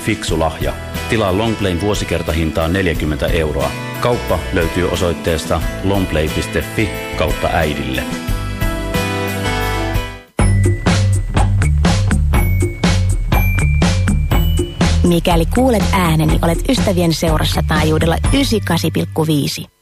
Fiksu lahja. Tilaa Longplayn vuosikertahintaan 40 euroa. Kauppa löytyy osoitteesta longplay.fi kautta äidille. Mikäli kuulet ääneni, olet ystävien seurassa taajuudella 98,5.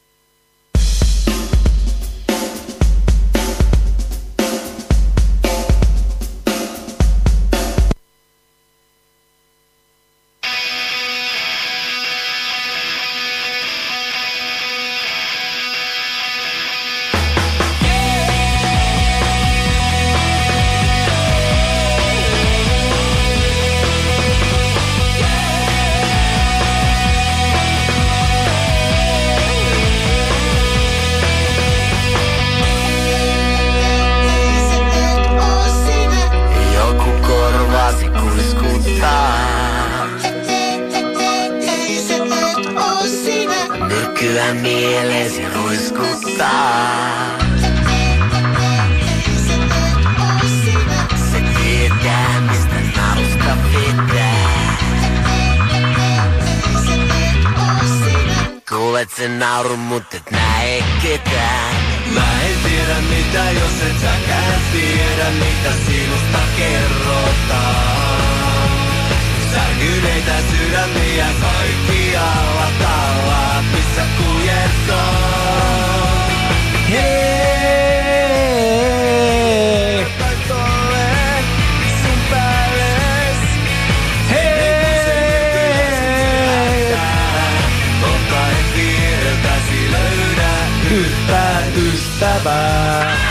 Yhtään ystävää.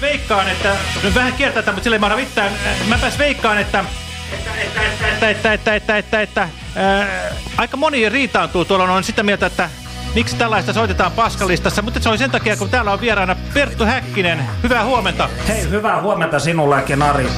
Veikkaan, että... Nyt vähän kiertää mutta sillä ei mahda. Äh, Mäpäs veikkaan, että... Että, että, että, että, että, että, että ää, aika moni riitaantuu tuolla on sitä mieltä, että miksi tällaista soitetaan paskalistassa, mutta se on sen takia, kun täällä on vieraana Perttu Häkkinen. Hyvää huomenta. Hei, hyvää huomenta sinullekin, Ari.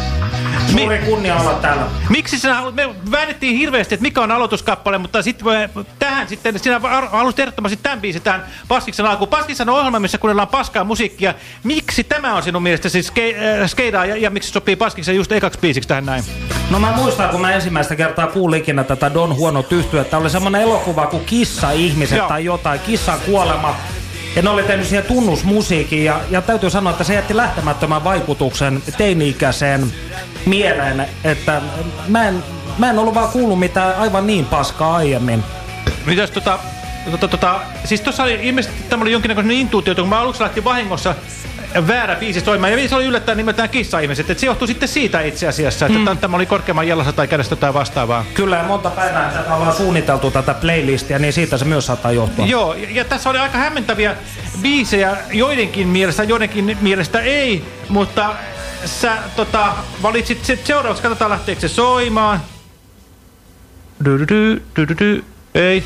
Suuri kunnia olla täällä. Miksi sinä haluat, me väännettiin hirveästi, että mikä on aloituskappale, mutta sitten tähän sitten, sinä halusit ehdottomasti tämän biisin tähän Paskiksen alkuun. Paskiksen on ohjelma, missä kuunnellaan paskaa musiikkia. Miksi tämä on sinun mielestäsi ske, äh, skeidaa ja, ja miksi sopii Paskiksen just ekaksi biisiksi tähän näin? No mä muistan, kun mä ensimmäistä kertaa kuulin ikinä tätä Don Huono tyhtyä, että oli semmoinen elokuva kuin Kissa-ihmiset Joo. tai jotain, Kissan kuolema. Ja ne oli tehnyt siihen tunnusmusiikin ja, ja täytyy sanoa, että se jätti lähtemättömän vaikutuksen teini-ikäiseen mieleen, että mä en, mä en ollut vaan kuullut mitään aivan niin paskaa aiemmin. Mitäs tota, tota, tota, siis tuossa oli ilmeisesti tämmöinen jonkinnäköinen intuutio, kun mä aluksi lähti vahingossa väärä biisi soimaan, ja se oli yllättäen nimeltään kissa-ihmiset, että se johtui sitten siitä itse asiassa, että mm. tämä oli korkeamman jalassa tai kädestä tai vastaavaa. Kyllä, ja monta päivää tätä ollaan suunniteltu tätä playlistia, niin siitä se myös saattaa johtua. Joo, ja, ja tässä oli aika hämmentäviä biisejä joidenkin mielestä, joidenkin mielestä ei, mutta sä tota, valitsit se seuraavaksi, katsotaan lähteekö se soimaan. Du, du, du, du, du, du. Ei.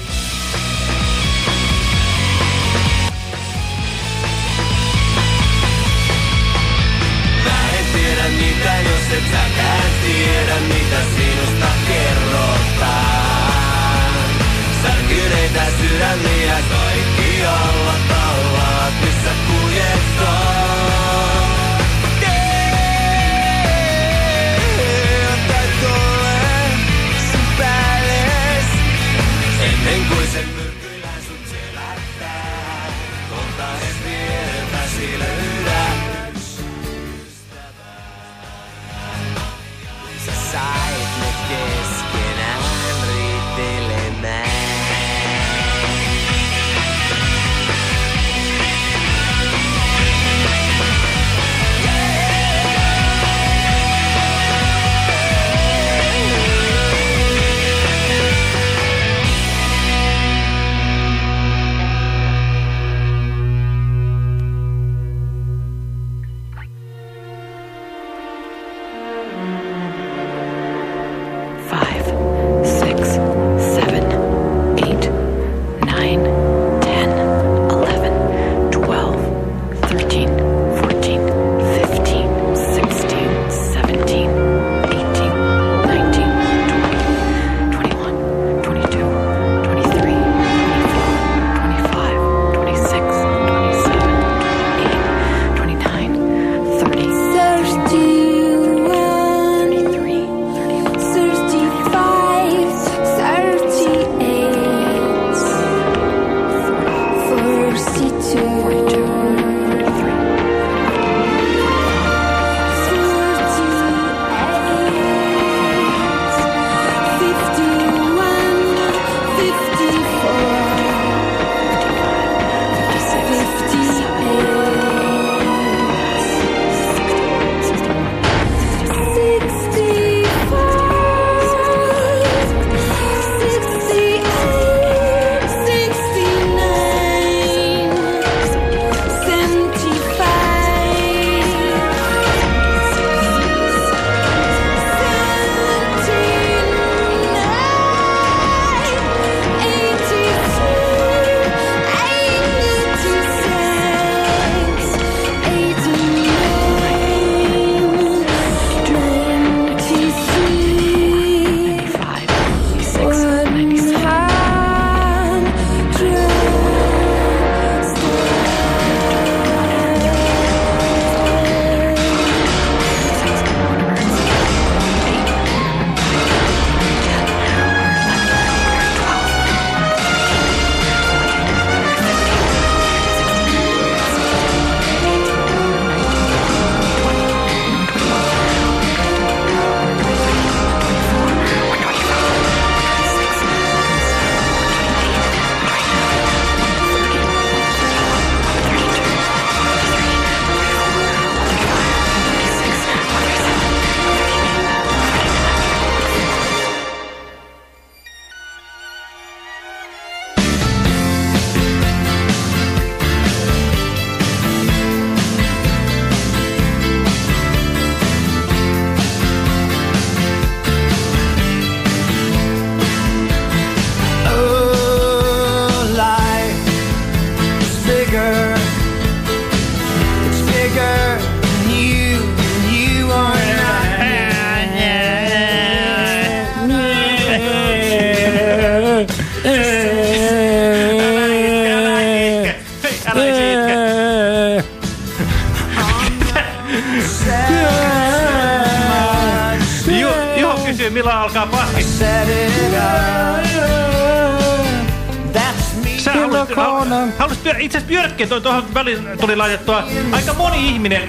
Hal- haluaisit pyör- itse asiassa tuo- tuohon väliin tuli laitettua. Aika moni ihminen,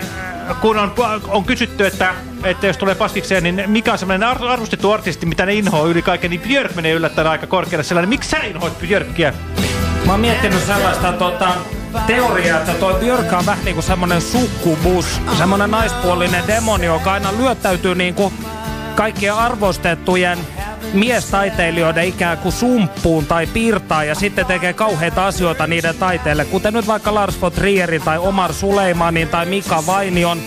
äh, kun on, on kysytty, että, että jos tulee paskikseen, niin mikä on sellainen ar arvostettu artisti, mitä ne inhoa yli kaiken, niin Björk menee yllättäen aika korkealle sellainen. Miksi sä inhoit Björkkiä? Mä oon miettinyt sellaista tota, teoriaa, että toi Björk on vähän niinku semmonen sukkubus, semmonen naispuolinen demoni, joka aina lyöttäytyy niinku kaikkien arvostettujen miestaiteilijoiden ikään kuin sumppuun tai piirtaa ja sitten tekee kauheita asioita niiden taiteelle, kuten nyt vaikka Lars von Trierin tai Omar Suleimanin tai Mika Vainion.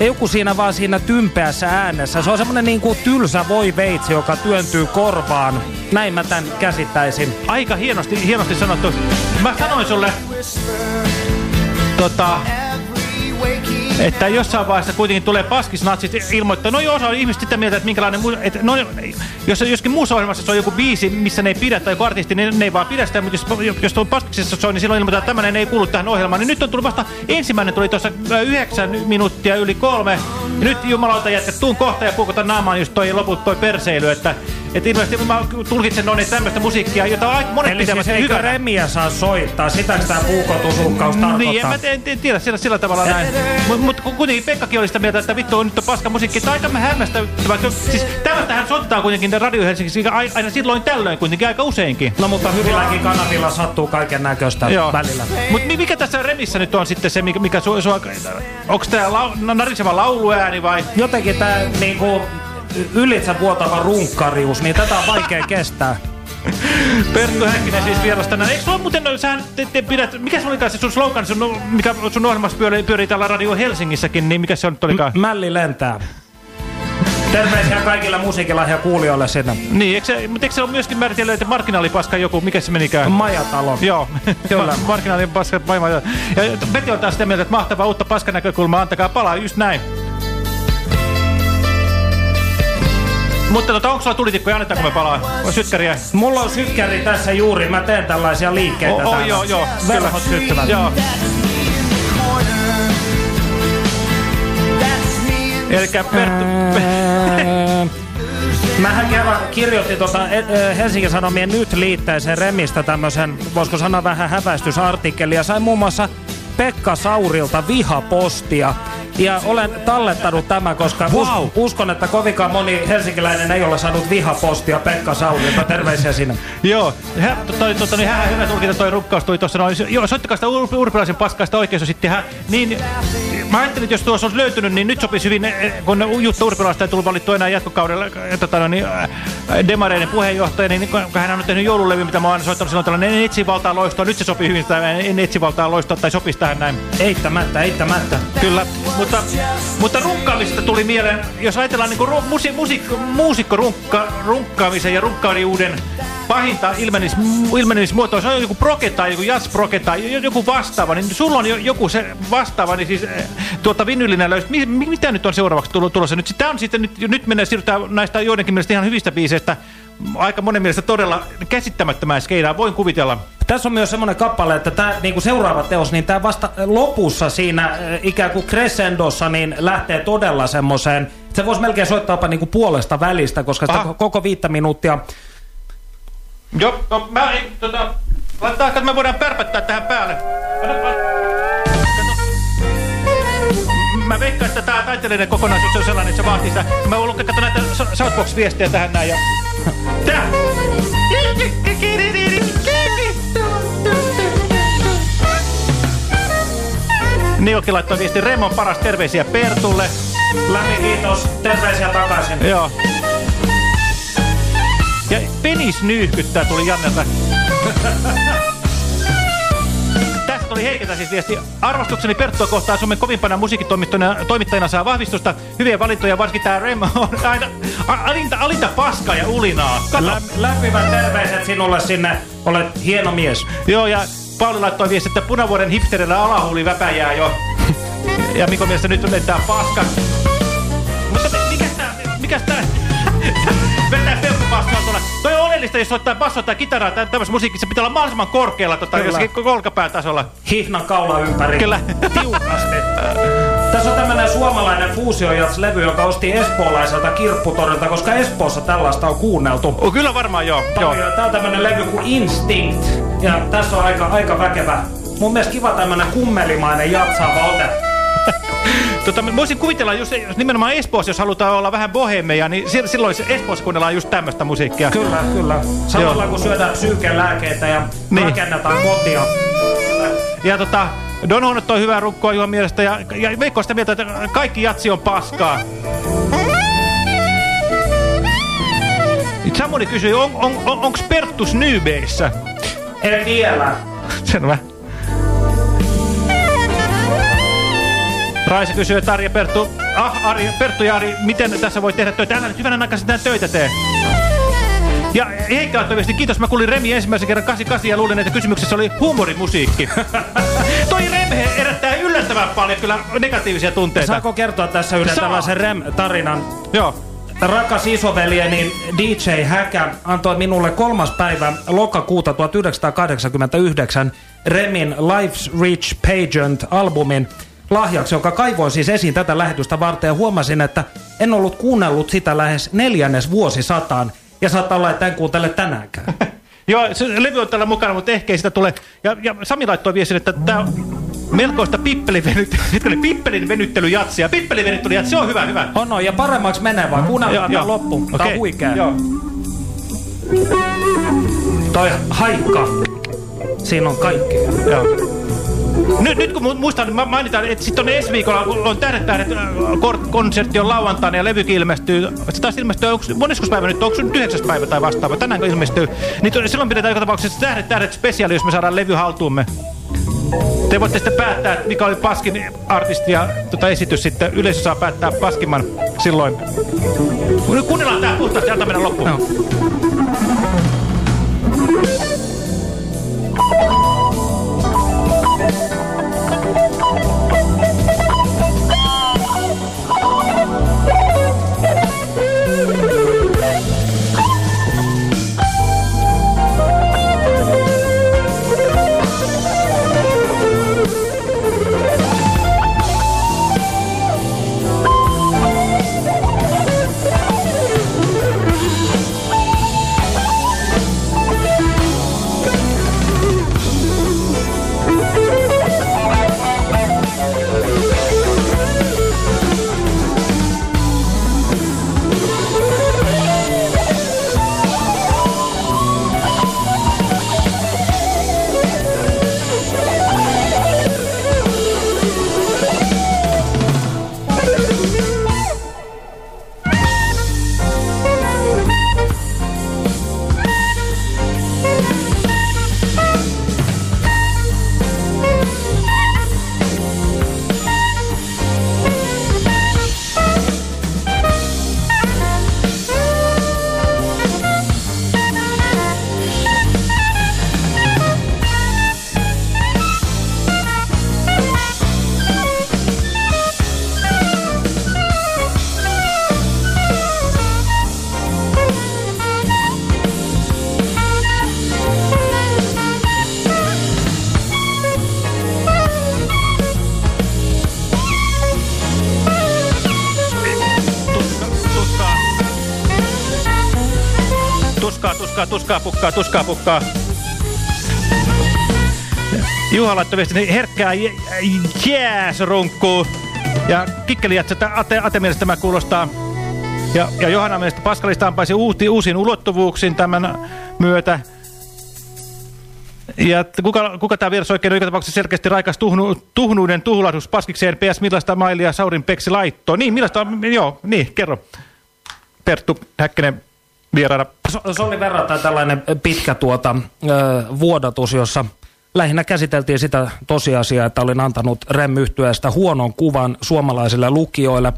Ja joku siinä vaan siinä tympeässä äänessä. Se on semmonen niinku tylsä voi veitsi, joka työntyy korvaan. Näin mä tän käsittäisin. Aika hienosti, hienosti sanottu. Mä sanoin sulle, tota, että jossain vaiheessa kuitenkin tulee paskisnatsit ilmoittaa, no joo, osa on ihmiset sitä mieltä, että minkälainen, että no, jos joskin muussa ohjelmassa se on joku biisi, missä ne ei pidä, tai joku artisti, niin ne ei vaan pidä sitä, mutta jos, jos tuon paskiksessa soi, niin silloin ilmoitetaan, että tämmöinen ei kuulu tähän ohjelmaan. Niin nyt on tullut vasta, ensimmäinen tuli tuossa äh, yhdeksän minuuttia yli kolme, ja nyt jumalauta jätkä, tuun kohta ja puukutan naamaan just toi loput toi perseily, että että ilmeisesti mä tulkitsen noin tämmöistä musiikkia, jota aika monet Eli pitävät siis hyvänä. remiä saa soittaa? Sitäkö tämä puukotusukkaus tarkoittaa? Niin, en mä en, en tiedä sillä, sillä tavalla näin. Mutta mut, kuitenkin Pekkakin oli sitä mieltä, että vittu on nyt on paska musiikki. Tämä on aika hämmästävää. Siis tämmöistähän soittaa kuitenkin Radio Helsingissä ai- aina silloin tällöin kuitenkin aika useinkin. No mutta hyvilläkin kanavilla sattuu kaiken näköistä välillä. Mutta mikä tässä remissä nyt on sitten se, mikä, mikä su, su, onko tämä lau, nariseva lauluääni vai? Jotenkin tämä niinku ylitsä vuotava runkkarius, niin tätä on vaikea kestää. Perttu Häkkinen siis vieras tänään. Eikö sulla muuten, sä te, te pidät, mikä se olikaan se sun slogan, sun, mikä sun ohjelmassa pyörii, pyörii täällä Radio Helsingissäkin, niin mikä se on nyt olikaan? Mälli lentää. Terveisiä kaikille musiikilahja kuulijoille sinne. Niin, eikö se, mutta eikö se ole myöskin määritellyt, että marginaalipaska joku, mikä se menikään? Majatalo. Joo, Kyllä. marginaalipaska, vaima. Ja Peti on taas sitä mieltä, että mahtavaa uutta paskanäkökulmaa, antakaa palaa, just näin. Mutta tota, onko sulla tulitikkoja, annetaanko me palaa? On sytkäriä? Mulla on sykkäri tässä juuri, mä teen tällaisia liikkeitä Oh, oh, täällä. joo, joo. Verhot kyllä. syttyvät. Joo. Elikkä Perttu... Mähän kerran kirjoitin tuota Helsingin Sanomien nyt liitteeseen Remistä tämmöisen, voisiko sanoa vähän häväistysartikkelia. ja sain muun muassa Pekka Saurilta vihapostia. Ja olen tallettanut tämä, koska wow. us, uskon, että kovinkaan moni helsinkiläinen ei ole saanut vihapostia Pekka Saurilta. Terveisiä sinne. Joo, hä, toi, toi, niin hän hyvä tulkinta toi rukkaus tuli tuossa noin. Joo, soittakaa sitä ur, urpilaisen paskaista oikeus sitten. Hän, niin, mä ajattelin, että jos tuossa olisi löytynyt, niin nyt sopisi hyvin, eh, kun Jutta Urpilaista ei tullut valittu enää jatkokaudella tota, no, niin, demareiden puheenjohtaja, niin kun hän on tehnyt joululevy, mitä mä oon soittanut silloin tällainen en etsivaltaa loistoa. Nyt se sopii hyvin, että en etsivaltaa loistoa tai sopisi tähän näin. Eittämättä, eittämättä. Kyllä, mutta, mutta runkkaamista tuli mieleen, jos ajatellaan niin ru, musi, musiikko, muusikko runkka, runkkaamisen ja runkkaariuden pahinta ilmenis, ilmenismuotoa, se on joku proke tai joku jazzproke tai joku vastaava, niin sulla on joku se vastaava, niin siis eh, tuota vinylinen löysit. Mi, mitä nyt on seuraavaksi tulossa? Nyt, tämä on sitten, nyt, nyt menee siirrytään näistä joidenkin mielestä ihan hyvistä biiseistä aika monen mielestä todella käsittämättömää skeidaa, voin kuvitella. Tässä on myös semmoinen kappale, että tämä niinku seuraava teos, niin tämä vasta lopussa siinä äh, ikään kuin crescendossa niin lähtee todella semmoiseen, se voisi melkein soittaa jopa niinku puolesta välistä, koska sitä koko viittä minuuttia... Joo, no, mä ei, tota, laittaa, että me voidaan pärpättää tähän päälle. Mä veikkaan, että tämä taiteellinen kokonaisuus on sellainen, että se vaatii sitä. Mä voin lukea näitä Southbox-viestejä tähän näin ja... Tää! Niukki laittoi viesti Remon paras terveisiä Pertulle. Lämmin kiitos, terveisiä takaisin. Joo. Ja penis nyyhkyttää tuli Jannelta. Tästä oli Heikeltä siis viesti. Arvostukseni Perttua kohtaa Suomen kovimpana musiikkitoimittajana saa vahvistusta. Hyviä valintoja, varsinkin tämä Rem on aina alinta, alinta paskaa ja ulinaa. Lä, lämpimät terveiset sinulle sinne. Olet hieno mies. Joo, ja Pauli laittoi viesti, että punavuoden hipsterillä alahuuli väpäjää jo. ja Mikon mielestä nyt lentää paska. Mutta mikä tää, mikä tää? Vetää peukkupaskaa tuolla. Toi on oleellista, jos soittaa bassoa tai kitaraa tämmöisessä musiikissa. Pitää olla mahdollisimman korkealla tota, jossakin kolkapään tasolla. Hihnan kaula ympäri. Kyllä. Tiukasti. Tässä on tämmönen suomalainen fuusiojats-levy, joka osti espoolaiselta kirpputorilta, koska Espoossa tällaista on kuunneltu. Oh, kyllä varmaan joo. Tää, joo. Tää on tämmönen levy kuin Instinct. Ja tässä on aika, aika väkevä. Mun mielestä kiva tämmönen kummelimainen jatsaava ote. Tota, voisin kuvitella just nimenomaan Espoossa, jos halutaan olla vähän bohemeja, niin silloin Espoossa kuunnellaan just tämmöistä musiikkia. Kyllä, kyllä. Samalla kun syödään psyykelääkeitä ja niin. rakennetaan kotia. Ja tota, Don on toi hyvää rukkoa juon mielestä ja, ja Veikko sitä mieltä, että kaikki jatsi on paskaa. Samoni kysyi, on, on, on, onks Perttus Nybeissä? En vielä. Selvä. Raisa kysyy, että Arja Perttu, ah Ari, Perttu ja Ari, miten tässä voi tehdä töitä? Älä nyt hyvänä aikaa sitä töitä tee. Ja laittoi viesti, kiitos, mä kuulin Remi ensimmäisen kerran 88 ja luulin, että kysymyksessä oli huumorimusiikki. Rem herättää yllättävän paljon kyllä negatiivisia tunteita. Saako kertoa tässä yhden Saa. tällaisen Rem-tarinan? Joo. Rakas isoveljeni DJ Häkä antoi minulle kolmas päivä lokakuuta 1989 Remin Life's Rich Pageant-albumin lahjaksi, joka kaivoin siis esiin tätä lähetystä varten ja huomasin, että en ollut kuunnellut sitä lähes neljännes vuosisataan ja saattaa olla, että en kuuntele tänäänkään. Joo, se levy on täällä mukana, mutta ehkä ei sitä tule. Ja, ja Sami laittoi viestin, että tämä melkoista pippelin, venyttely, pippelin venyttelyjatsia. Pippelin venyttelyjatsia, se on hyvä, hyvä. On, no, ja paremmaksi menee vaan. Kuunnellaan tämä loppu. Okay. Tämä on huikea. Joo. Toi haikka. Siinä on kaikki. Joo. Nyt, nyt kun muistan, mainitaan, että sitten on ensi viikolla on Tähdet tähdet konsertti on lauantaina ja levykin ilmestyy. Se taas ilmestyy, onko moniskus päivä nyt, onko se nyt yhdeksäs päivä tai vastaava? Tänään kun ilmestyy. Niin silloin pidetään joka tapauksessa Tähdet tähdet spesiaali, jos me saadaan levy haltuumme. Te voitte sitten päättää, mikä oli paskin artisti ja tota esitys sitten. Yleisö saa päättää paskimman silloin. Kuunnellaan tää puhtaasti, antaa mennä loppuun. No. Tuskaa, tuskaa, pukkaa, tuskaa, pukkaa. Juha laittoi viestin, niin herkkää jääs runkkuu. Ja Kikkeli että ate, ate mielestä tämä kuulostaa. Ja, ja Johanna mielestä Paskalista ampaisi uusi, uusiin ulottuvuuksiin tämän myötä. Ja kuka, kuka tämä vieras oikein on joka tapauksessa selkeästi raikas tuhnu, tuhnuuden tuhlahdus paskikseen PS millaista mailia Saurin Peksi laittoi. Niin, millaista, joo, niin, kerro. Perttu Häkkinen vieraana. Se oli verrattain tällainen pitkä tuota, vuodatus, jossa lähinnä käsiteltiin sitä tosiasiaa, että olin antanut rem huonon kuvan suomalaisille lukijoille.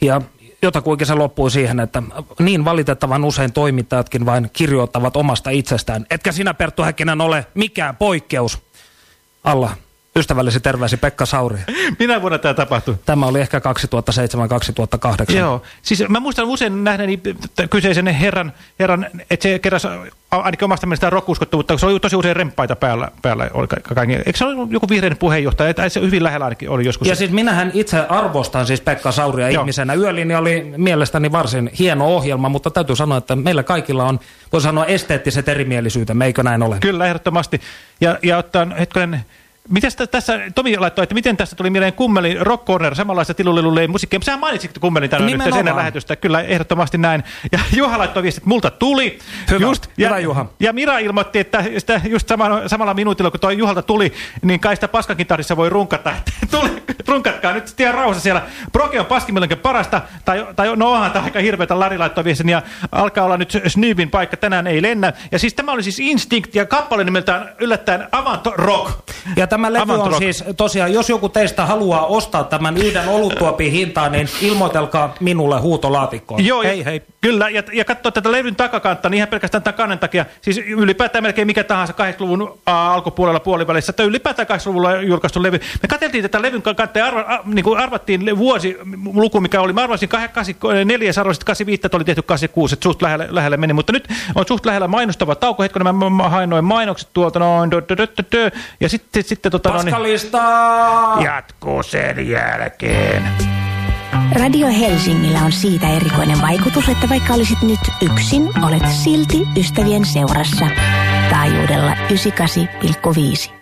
Ja jotakuinkin se loppui siihen, että niin valitettavan usein toimittajatkin vain kirjoittavat omasta itsestään. Etkä sinä Perttu Häkkinen ole mikään poikkeus. Alla Ystävällesi terveisi Pekka Sauri. Minä vuonna tämä tapahtui? Tämä oli ehkä 2007-2008. Joo, siis mä muistan usein nähneeni kyseisen herran, herran että se keräsi ainakin omasta mielestään rokkuuskottavuutta, koska se oli tosi usein remppaita päällä. päällä oli. Eikö se ole joku vihreän puheenjohtaja? Että se hyvin lähellä ainakin oli joskus. Ja siis minähän itse arvostan siis Pekka Sauria Joo. ihmisenä. Yölinja oli mielestäni varsin hieno ohjelma, mutta täytyy sanoa, että meillä kaikilla on, voi sanoa, esteettiset erimielisyytemme, eikö näin ole? Kyllä, ehdottomasti. Ja, ja ottaa hetken Miten tässä, Tomi laittoi, että miten tästä tuli mieleen Kummelin Rock Corner, samanlaista tilulilulleen musiikkia. Sähän mainitsit Kummelin tänään nyt ennen lähetystä, kyllä ehdottomasti näin. Ja Juha laittoi viestit, että multa tuli. Hyvä, just, ja, hyvä Juha. Ja Mira ilmoitti, että sitä just samalla, samalla minuutilla, kun toi Juhalta tuli, niin kai sitä paskakin tahdissa voi runkata. tuli, runkatkaa nyt tiedä rauhassa siellä. Proke on paskimillenkin parasta, tai, tai no onhan tämä aika hirveätä, Lari laittoi viestin, ja alkaa olla nyt Snybin paikka, tänään ei lennä. Ja siis tämä oli siis Instinct, ja kappale nimeltään yllättäen Avant Rock. Ja tämä levy on siis tosiaan, jos joku teistä haluaa ostaa tämän yhden oluttuopin hintaan, niin ilmoitelkaa minulle huutolaatikkoon. Joo, hei, hei. Kyllä, ja, ja katsoa tätä levyn takakantta, niin ihan pelkästään tämän kannen takia, siis ylipäätään melkein mikä tahansa 80-luvun alkupuolella puolivälissä, tai ylipäätään 80-luvulla julkaistu levy. Me katseltiin tätä levyn kantta ja arva, a, niin kuin arvattiin vuosi luku, mikä oli. Mä arvasin 84, arvasin 85, että oli tehty 86, että suht lähelle, lähelle meni, mutta nyt on suht lähellä mainostava tauko. Hetken mä hain noin mainokset tuolta noin, dö, dö, dö, dö, ja sitten, sitten tota, no, niin, jatkuu sen jälkeen. Radio Helsingillä on siitä erikoinen vaikutus, että vaikka olisit nyt yksin, olet silti ystävien seurassa. Taajuudella 98,5.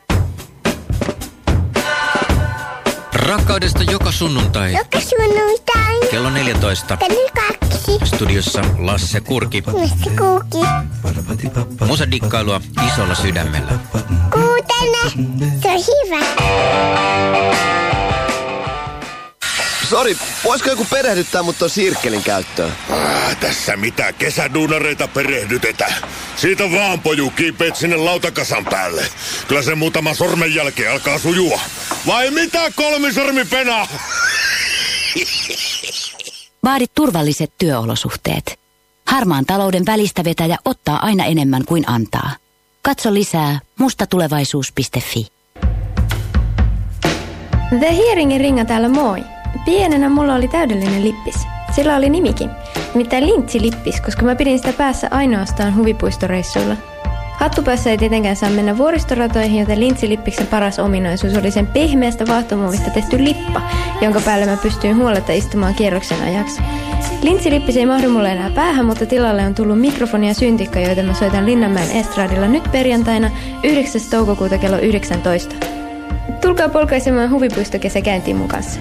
Rakkaudesta joka sunnuntai. Joka sunnuntai. Kello 14. Kello kaksi. Studiossa Lasse Kurki. Lasse Kurki. Musadikkailua isolla sydämellä. Kuutele. Se on hyvä. Sori, voisiko joku perehdyttää mut ton sirkkelin käyttöön? Ah, tässä mitä kesäduunareita perehdytetä. Siitä vaan poju kiipeet sinne lautakasan päälle. Kyllä se muutama sormen jälkeen alkaa sujua. Vai mitä kolmisormi pena? Vaadit turvalliset työolosuhteet. Harmaan talouden välistävetäjä ottaa aina enemmän kuin antaa. Katso lisää mustatulevaisuus.fi. The Hearingin ringa täällä moi. Pienenä mulla oli täydellinen lippis. Sillä oli nimikin. Nimittäin lintsilippis, koska mä pidin sitä päässä ainoastaan huvipuistoreissuilla. Hattupäässä ei tietenkään saa mennä vuoristoratoihin, joten lintsilippiksen paras ominaisuus oli sen pehmeästä vaahtomuovista tehty lippa, jonka päälle mä pystyin huoletta istumaan kierroksen ajaksi. Lintsilippis ei mahdu mulle enää päähän, mutta tilalle on tullut mikrofoni ja syntikka, joita mä soitan Linnanmäen estradilla nyt perjantaina 9. toukokuuta kello 19. Tulkaa polkaisemaan huvipuistokesäkäyntiin mun kanssa.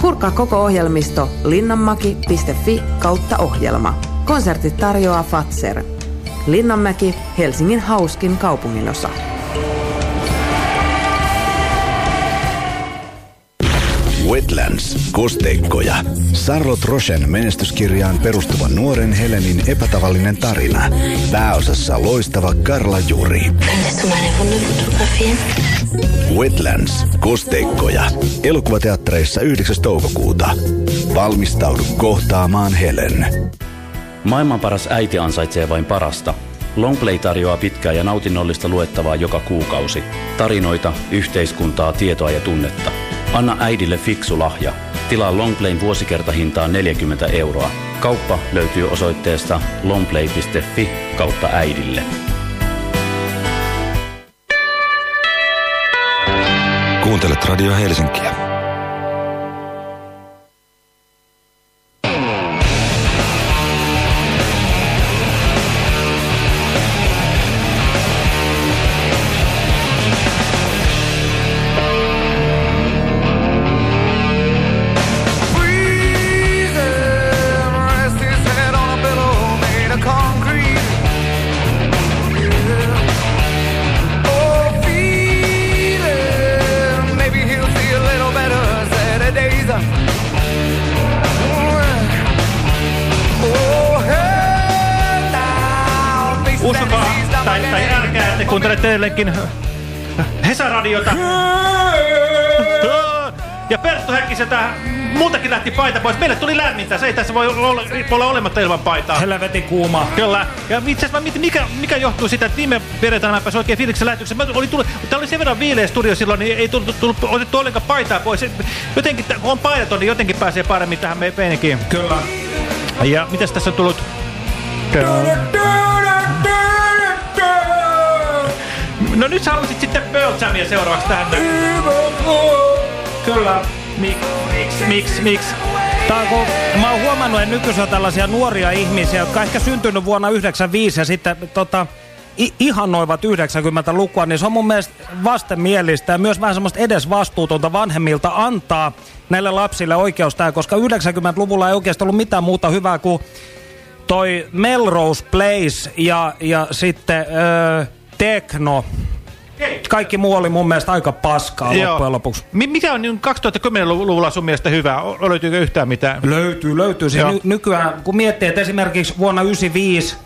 Kurkkaa koko ohjelmisto linnanmaki.fi kautta ohjelma. Konsertit tarjoaa Fatser. Linnanmäki, Helsingin hauskin kaupunginosa. Wetlands, kosteikkoja. Sarlot Rochen menestyskirjaan perustuva nuoren Helenin epätavallinen tarina. Pääosassa loistava Karla Juri. Wetlands, kosteikkoja. Elokuvateattereissa 9. toukokuuta. Valmistaudu kohtaamaan Helen. Maailman paras äiti ansaitsee vain parasta. Longplay tarjoaa pitkää ja nautinnollista luettavaa joka kuukausi. Tarinoita, yhteiskuntaa, tietoa ja tunnetta. Anna äidille fiksu lahja. Tilaa Longplayn vuosikertahintaan 40 euroa. Kauppa löytyy osoitteesta longplay.fi kautta äidille. Kuuntelet Radio Helsinkiä. Edelleenkin Hesaradiota. Ja Perttu Häkkiseltä muutakin lähti paita pois. Meille tuli lämmintä. Se ei tässä voi olla, olla olematta ilman paitaa. Helvetin kuuma. Kyllä. Ja itse asiassa mietin, mikä, mikä johtuu siitä, että viime perjantaina mä pääsin oikein fiiliksen lähetyksessä. Mä olin tullut, tää oli sen verran viileä studio silloin, niin ei tullut, tullut otettu ollenkaan paitaa pois. Jotenkin, kun on paidaton, niin jotenkin pääsee paremmin tähän meininkiin. Kyllä. Ja mitäs tässä on tullut? No nyt haluaisit sitten Pearl seuraavaksi tähän. Kyllä. Miksi, miksi, miksi, kun mä oon huomannut, että nykyisin on tällaisia nuoria ihmisiä, jotka ehkä syntynyt vuonna 95 ja sitten tota, ihannoivat 90-lukua, niin se on mun mielestä vastenmielistä ja myös vähän semmoista edesvastuutonta vanhemmilta antaa näille lapsille oikeus tää, koska 90-luvulla ei oikeasti ollut mitään muuta hyvää kuin toi Melrose Place ja, ja sitten öö, Tekno. Kaikki muu oli mun mielestä aika paskaa Joo. loppujen lopuksi. Mi mikä on niin 2010-luvulla sun mielestä hyvää? O löytyykö yhtään mitään? Löytyy, löytyy. Siis ny nykyään, kun miettii, että esimerkiksi vuonna 95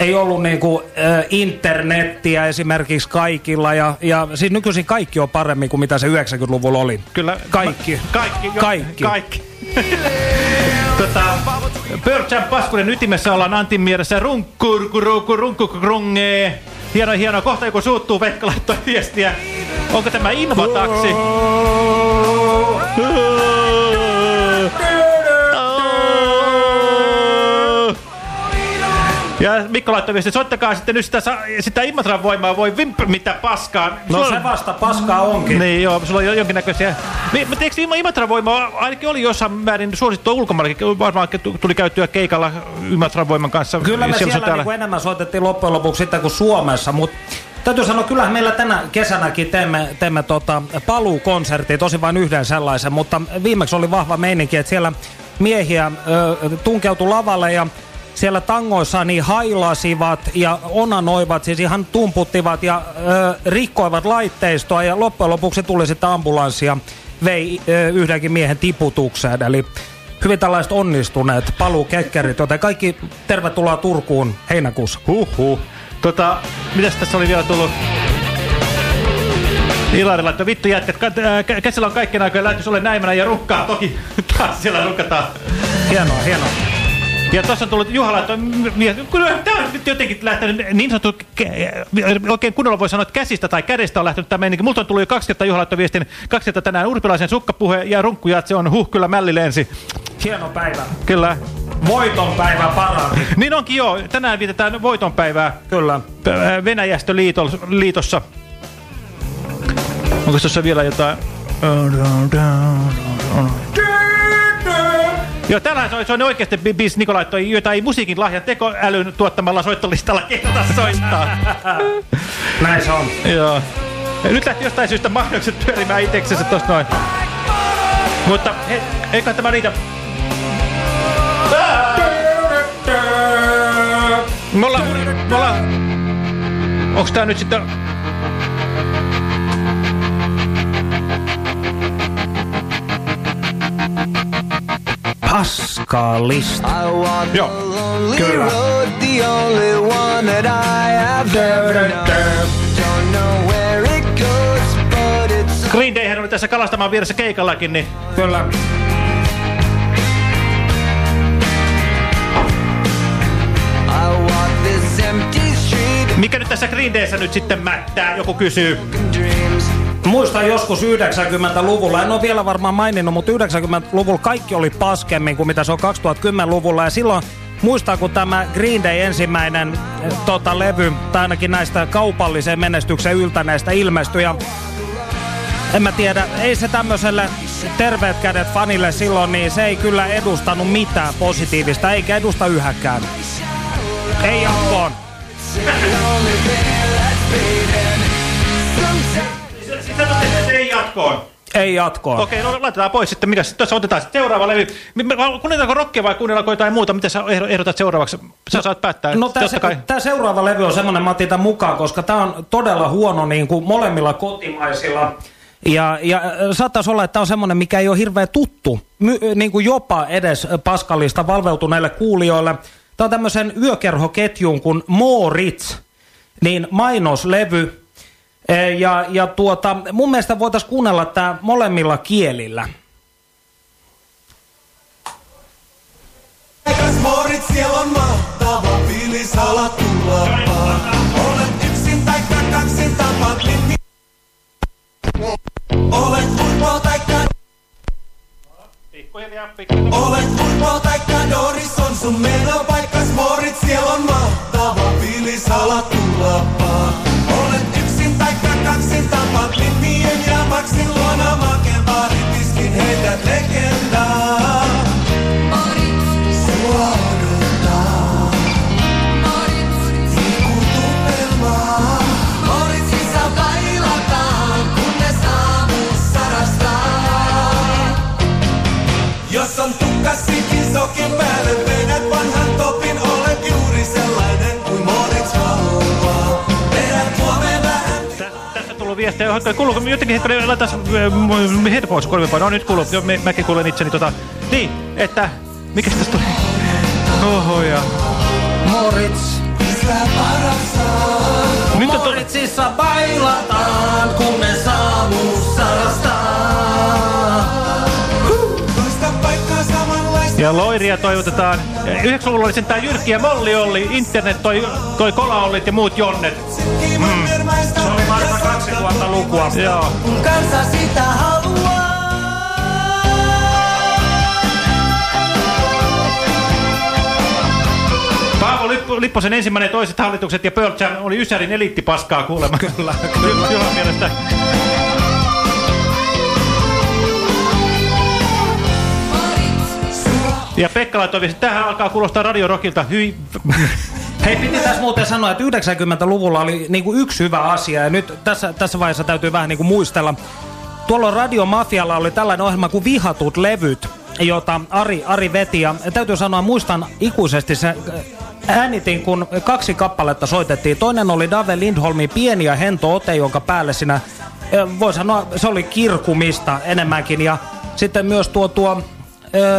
ei ollut niinku, äh, internettiä esimerkiksi kaikilla. Ja, ja siis nykyisin kaikki on paremmin kuin mitä se 90-luvulla oli. Kyllä. Kaikki. Ma kaikki. Jo, Kaikki. Kaikki. tota, Jam Paskunen ytimessä ollaan Antin mielessä runkkurkuruku. Hieno, hieno. Kohta joku suuttuu, Veikka laittoi viestiä. Onko tämä Invataksi? Ja Mikko laittoi viestiä, soittakaa sitten nyt sitä, sitä Imatran voimaa, voi vimp, mitä paskaa. No Sulla- se vasta paskaa onkin. Niin joo, sulla on jo- jonkinnäköisiä. Mi- Mutta eikö Ima- Imatran voima ainakin oli jossain määrin suosittua ulkomaillakin, varmaan tu- tuli käyttyä keikalla Imatran voiman kanssa. Kyllä me sun siellä niinku enemmän soitettiin loppujen lopuksi sitten kuin Suomessa, mutta täytyy sanoa, kyllähän meillä tänä kesänäkin teemme, teemme tota paluukonserttia, tosi vain yhden sellaisen, mutta viimeksi oli vahva meininki, että siellä miehiä ö, tunkeutui lavalle ja siellä tangoissa niin hailasivat ja onanoivat, siis ihan tumputtivat ja ö, rikkoivat laitteistoa ja loppujen lopuksi tuli sitten ambulanssi ja vei ö, yhdenkin miehen tiputukseen. Eli hyvin tällaiset onnistuneet paluukekkerit, joten kaikki tervetuloa Turkuun heinäkuussa. Huhhuh. Tota, mitäs tässä oli vielä tullut? Ilari laittoi, vittu jätkät, käsillä on kaikkien aikojen lähetys, ole näimänä ja rukkaa toki. Taas siellä rukataan. Hienoa, hienoa. Ja tuossa on tullut Juha laittoi, m- mies- kyllä tämä on nyt jotenkin lähtenyt niin sanottu, kä- oikein kunnolla voi sanoa, että käsistä tai kädestä on lähtenyt tämä meininki. Multa on tullut jo kaksi kertaa Juha laittoi viestin, kaksi kertaa tänään urpilaisen sukkapuhe ja runkkujat, se on huh, kyllä mälli lensi. Hieno päivä. Kyllä. Voiton päivä parani. Niin onkin joo, tänään vietetään voitonpäivää. Kyllä. Venäjästö liitossa. Onko tuossa vielä jotain? Joo, täällähän se on, se on oikeasti bi- bis Niko laittoi jotain musiikin lahjan tekoälyn tuottamalla soittolistalla kehdata soittaa. Näin se on. Joo. Ja nyt lähti jostain syystä mainokset pyörimään itseksensä tosta noin. Mutta he, eikä tämä riitä. Me ollaan, me ollaan... Onks tää nyt sitten... lista. Joo. Kyllä. Green Dayhän oli tässä kalastamaan vieressä keikallakin, niin... Kyllä. I walk this empty street Mikä nyt tässä Green Dayssä nyt sitten mättää, joku kysyy. Muistan joskus 90-luvulla, en ole vielä varmaan maininnut, mutta 90-luvulla kaikki oli paskemmin kuin mitä se on 2010-luvulla. Ja silloin muistaa, kun tämä Green Day ensimmäinen eh, tota, levy, tai ainakin näistä kaupalliseen menestykseen yltäneistä ilmestyi. Ja en mä tiedä, ei se tämmöiselle terveet kädet fanille silloin, niin se ei kyllä edustanut mitään positiivista, eikä edusta yhäkään. Ei jatkoon. Ei jatkoon. Ei jatkoon. Okei, no laitetaan pois sitten. Sitten? Tuossa otetaan sitten seuraava levy. Kuunnelletaanko rockia vai kuunnellaanko jotain muuta? Mitä sä ehdo- ehdotat seuraavaksi? Sä saat päättää. No tämä, se, kai. tämä seuraava levy on semmoinen, mä otin tämän mukaan, koska tämä on todella huono niin kuin molemmilla kotimaisilla. Ja, ja äh, saattaisi olla, että tämä on semmoinen, mikä ei ole hirveän tuttu, My, niin kuin jopa edes Paskalista valveutuneille kuulijoille. Tämä on tämmöisen yökerhoketjun kuin Moritz. niin mainoslevy. E, Ja, ja tuota, mun mielestä voitaisiin kuunnella tämä molemmilla kielillä. Morit, siellä on mahtava fiilis, ala tulla vaan. Olet yksin taikka kaksin, tapat linni. Olet huippo taikka... Olet huippo taikka Doris on sun menopaikka. Morit, siellä on mahtava fiilis, ala tulla vaan. Tässä tullut viestiä, johon kuuluu jotenkin hetken laitas headphones korvipäin. No nyt kuuluu, jo, mä- mäkin kuulen itseni tota. Niin, että, mikä tästä tuli? Oho ja. Moritz. Nyt on Moritsissa bailataan. Toista paikkaa samanlaista. Ja loiria toivotetaan. 90-luvulla oli sentään Jyrki ja Molli Olli, internet toi, toi Kola Ollit ja muut Jonnet. Mm. Se oli varmaan 2000-lukua. Joo. Kun kansa sitä haluaa. Paavo Lippo, Lipposen ensimmäinen ja toiset hallitukset ja Pearl Jam oli Ysärin eliittipaskaa kuulemma. Kyllä, kyllä. Juhan mielestä. Ja Pekka laittoi viesti, tähän alkaa kuulostaa radiorokilta. Hyi. Hei, piti tässä muuten sanoa, että 90-luvulla oli niinku yksi hyvä asia, ja nyt tässä, tässä vaiheessa täytyy vähän niinku muistella. Tuolla Radiomafialla oli tällainen ohjelma kuin Vihatut levyt, jota Ari, Ari veti, ja täytyy sanoa, muistan ikuisesti se äänitin, kun kaksi kappaletta soitettiin. Toinen oli Dave Lindholmin pieni ja hento ote, jonka päälle siinä, eh, voi sanoa, se oli kirkumista enemmänkin, ja sitten myös tuo tuo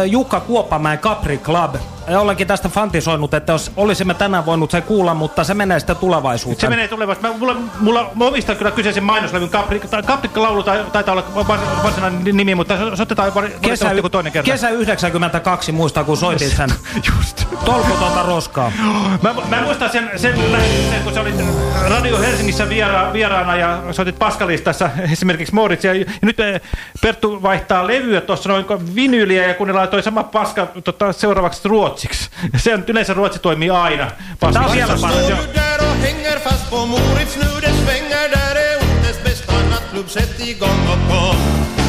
Jukka Kuopamäen Capri Club. Ja olenkin tästä fantisoinut, että jos olisimme tänään voinut sen kuulla, mutta se menee sitten tulevaisuuteen. Se menee tulevaisuuteen. Mä, mulla, mulla, mä omistan kyllä kyseisen mainoslevyn. Tai, taitaa olla vars- varsinainen nimi, mutta se, otetaan Kesä, joku toinen kerta. kesä 92 muistan, kun soitin sen. Just. Tolkutonta roskaa. Mä, mä muistan sen, sen lähetyksen, kun sä olit Radio Helsingissä viera, vieraana ja soitit Paskalistassa esimerkiksi Moritz. Ja, ja nyt eh, Perttu vaihtaa levyä tuossa noin vinyyliä ja kuunnellaan toi sama paska tota, seuraavaksi ruotsiksi. Se on, yleensä ruotsi toimii aina. Tää on vielä paras.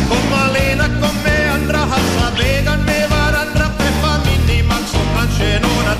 Kom kom med andra halsa med varandra träffa Minimax och kanske några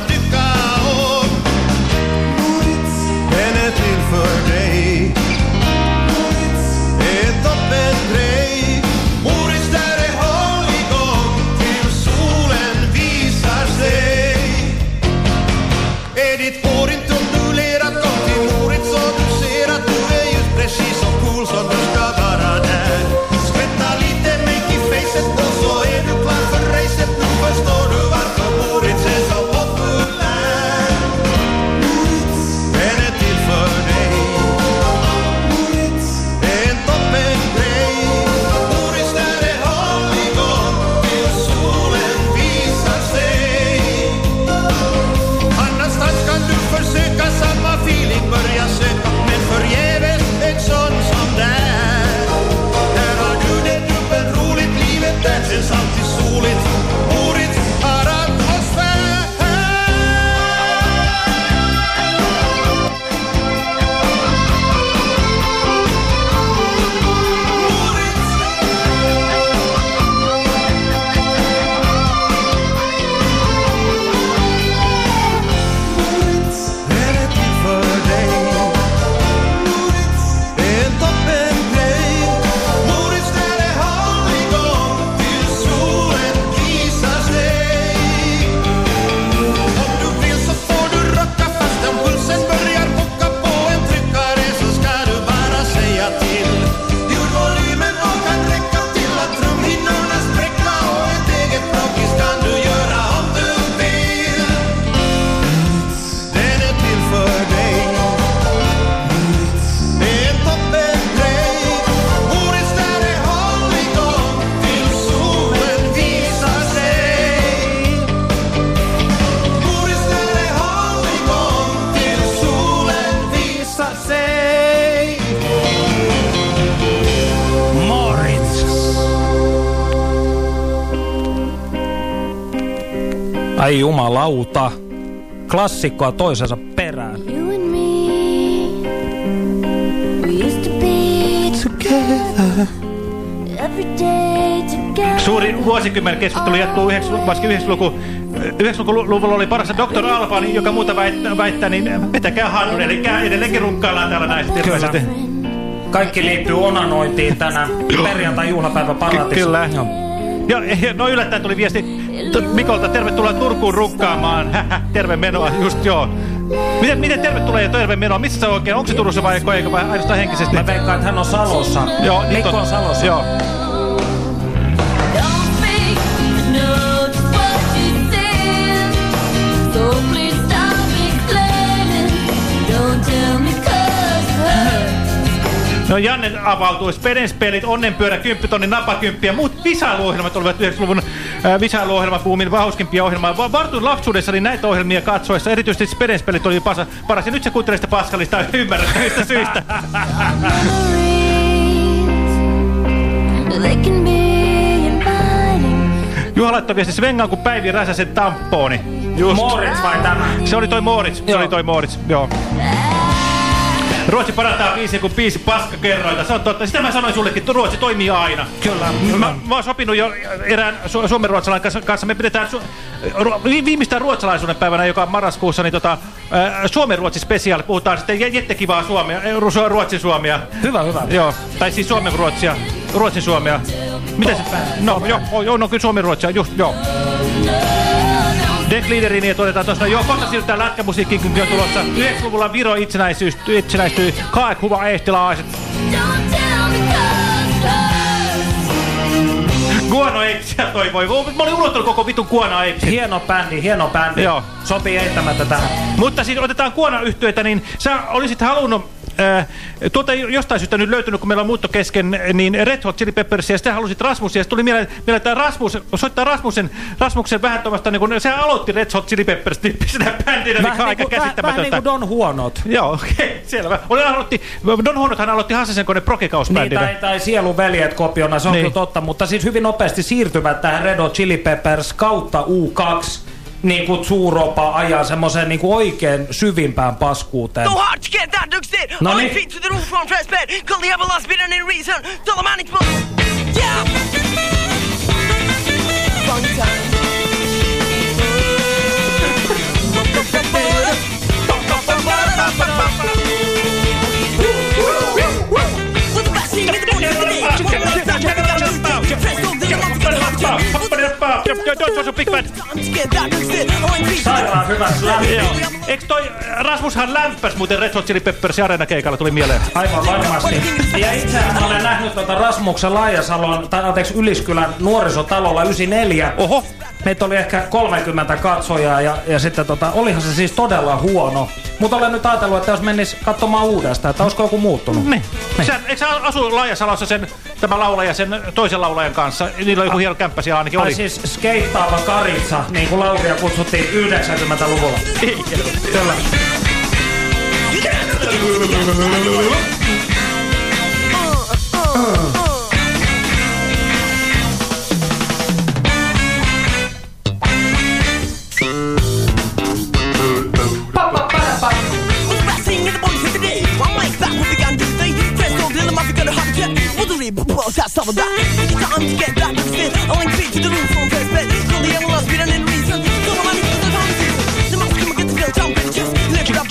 Ai jumalauta. Klassikkoa toisensa perään. You and me, we used to be together every day together. Suuri vuosikymmen keskustelu jatkuu 90-luku. 90-luvulla oli parassa Dr. Alba, niin joka muuta väittää, väittää niin vetäkää hannun. Eli edelleenkin rukkaillaan täällä näistä ilmeisesti. Kaikki liittyy onanointiin tänään perjantai juhlapäivä paratissa. Kyllä. Ja, ja no yllättäen tuli viesti Mikolta, tervetuloa Turkuun rukkaamaan. terve menoa, just joo. Miten, miten tervetuloa ja terve menoa? Missä se oikein? Onko se Turussa vai koeiko vai ainoastaan henkisesti? Mä veikkaan, että hän on Salossa. Joo, Mikko on Salossa. Joo. No Janne avautui Spedenspelit, Onnenpyörä, 10 tonni napakymppi ja muut visailuohjelmat olivat 90-luvun äh, visailuohjelmapuumin vauskimpia ohjelmaa. Va Vartuin lapsuudessa niin näitä ohjelmia katsoessa, erityisesti Spedenspelit oli pasa, paras. Ja nyt se kuuntelee sitä Paskalista ymmärrettävistä syistä. They can be inviting. Juha laittoi viesti Svengaan, kun Päivi räsäsen tampooni. Just. Moritz vai tämä? Se oli toi Moritz, se oli toi Moritz, joo. Ruotsi parantaa biisiä kuin biisi paskakerroita. Se on totta. Sitä mä sanoin sullekin, että Ruotsi toimii aina. Kyllä. Mä, mä oon sopinut jo erään su suomenruotsalainen kanssa, kanssa. Me pidetään su ru vi viimeistään ruotsalaisuuden päivänä, joka on marraskuussa, niin tota, äh, Suomen-Ruotsi spesiaali. Puhutaan sitten jettekivaa Suomea, ru Ruotsin Suomea. Hyvä, hyvä. Joo, tai siis Suomen-Ruotsia, Ruotsin Suomea. Miten se? No, joo, joo, no kyllä Suomen-Ruotsia, just, joo. Death Leaderini ja todetaan tuossa, joo, kohta siirrytään lätkämusiikkiin, kun on tulossa. 90-luvulla Viro itsenäisyys, itsenäistyi Kaek Huva Ehtilaiset. Guano Apes toivoi. Mä olin unohtanut koko vitun Guano Apes. Hieno bändi, hieno bändi. Joo. Sopii eittämättä tähän. Mutta siis otetaan Guano yhtyeitä, niin sä olisit halunnut Äh, tuota ei jostain syystä nyt löytynyt, kun meillä on muutto kesken, niin Red Hot Chili Peppers, ja sitten halusit Rasmus, ja tuli mieleen, mieleen että Rasmus, soittaa Rasmusen, Rasmuksen vähän tuommoista, niin kun se aloitti Red Hot Chili Peppers tyyppisenä bändinä, mikä on aika niinku, käsittämätöntä. vähän niin kuin Don Huonot. Joo, okei, okay, selvä. Oli aloitti, Don Huonothan aloitti Hassasen kone Niin, Prokekausbändinä. tai, tai Sieluveljet kopiona, se on Niin. niin. kyllä totta, mutta siis hyvin nopeasti siirtyvät tähän Red Hot Chili Peppers kautta U2 niin kuin Zuuropa ajaa semmoiseen niin kuin oikein syvimpään paskuuteen. So hard to get that dog sit. No niin. feet to the roof from bed. Call the everlast bit in reason. Tell Yeah! Time. Big Band. Time to get Sairaan hyvä slämmi. Joo. Eikö toi Rasmushan lämpäs muuten Red Hot Chili Peppersin arenakeikalla, tuli mieleen. Aivan varmasti. Ja itsehän olen nähnyt tuota Rasmuksen Laajasalon, tai anteeksi Yliskylän nuorisotalolla 94. Oho. Meitä oli ehkä 30 katsojaa ja, ja sitten tota, olihan se siis todella huono. Mutta olen nyt ajatellut, että jos mennis katsomaan uudestaan, että olisiko joku muuttunut. Niin. Sä, eikö sä asu Laajasalossa sen, tämä laulaja sen toisen laulajan kanssa? Niillä on joku hieno kämpä siellä ainakin Tai oli. siis skeittaava karitsa, niin kuin Lauria kutsuttiin 90-luvulla. Tällä. Bulldog, sağ sabırda İki tane tüket, bırak bitsin Alan kıyı, kıdırın son tespet Kılı yanılmaz bir an en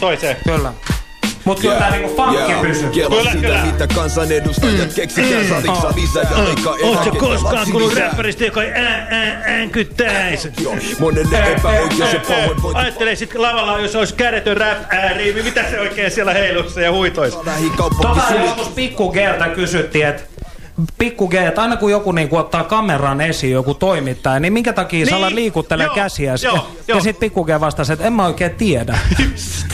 toiseen. Kyllä. Mut kyllä tää niinku funkki pysyy. Kyllä, sitä, kyllä. mitä kansanedustajat keksikään saliksa lisää ja leikkaa Ootko eläkettä koskaan kuullut räppäristä, joka ei ää, ää, äänkyttäis? Monelle epäoikeus ja pahoinvointi Ajattele sit lavalla, jos olisi kädetön rap ääri, niin mitä se oikein siellä heilussa ja huitois? Tota joskus Pikku Geltä kysyttiin, että Pikku G, että aina kun joku niinku ottaa kameran esiin, joku toimittaja, niin minkä takia niin, sä Niin, liikuttelee joo, käsiä? joo, ja joo. ja sit Pikku G vastasi, että en mä oikein tiedä.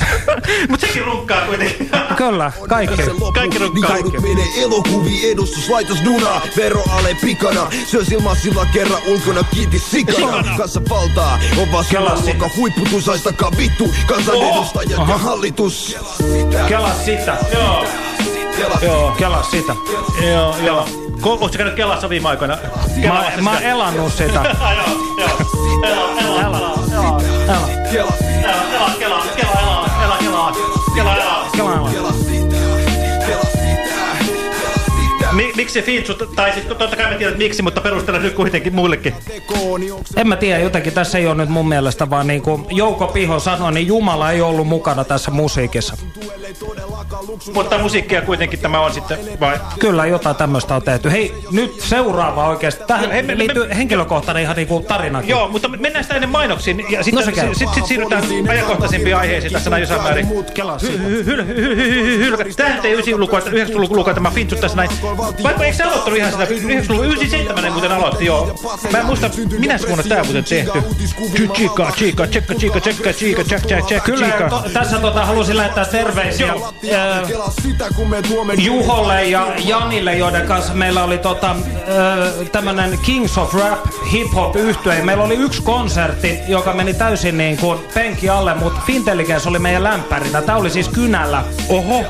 Mut sekin runkkaa kuitenkin. Kyllä, kaikki. Kaikki runkkaa. Joudut menee elokuvi edustuslaitos dunaa Veroale pikana Syö silmassilla kerran ulkona kiinti sikana Kanssa valtaa on vaan luokka huipputusaistakaan vittu Kansanedustajat ja hallitus Kela sitä. Joo. Joo. Kela sitä. Joo, joo. Ko- Ootko käynyt Kelassa viime aikoina? Mä, mä oon sitä? elannut sitä. Joo, joo. Ela, ela, ela, ela, Ela. Kela ela, ela, kela, kela, ela, ela, kela, kela, ela. Kela. Mi- miksi se Fintsu, tai siis totta kai mä tiedän miksi, mutta perustella nyt kuitenkin muillekin. En mä tiedä, jotenkin tässä ei ole nyt mun mielestä vaan niin kuin Jouko Piho sanoi, niin Jumala ei ollut mukana tässä musiikissa. Mutta musiikkia kuitenkin tämä on sitten, vai? Kyllä jotain tämmöistä on tehty. Hei, nyt seuraava oikeasti. Tähän Hei, me- liittyy henkilökohtainen ihan niinku tarinakin. Joo, mutta mennään sitä ennen mainoksiin ja sitten No sit, sit, sit siirrytään ajankohtaisempiin aiheisiin tässä näin jossain määrin. Tää nyt ei 90-lukua, 90-lukua tämä Fintsu tässä näin. Vaikka eikö se aloittanut ihan sitä 90-lukua, 97 muuten aloitti joo. Mä en muista, minä vuonna tää muuten tehty. Chica, chica, chica, chica, chica, chica, chica, chica, chica, Kyllä, tässä tota, halusin lähettää terveisiä ää, Juholle ja Janille, joiden kanssa meillä oli tota, tämmönen Kings of Rap hip hop yhtye. Meillä oli yksi konsertti, joka meni täysin niin kuin penki alle, mutta Fintelligence oli meidän lämpärinä. Tää oli siis kynällä. Oho.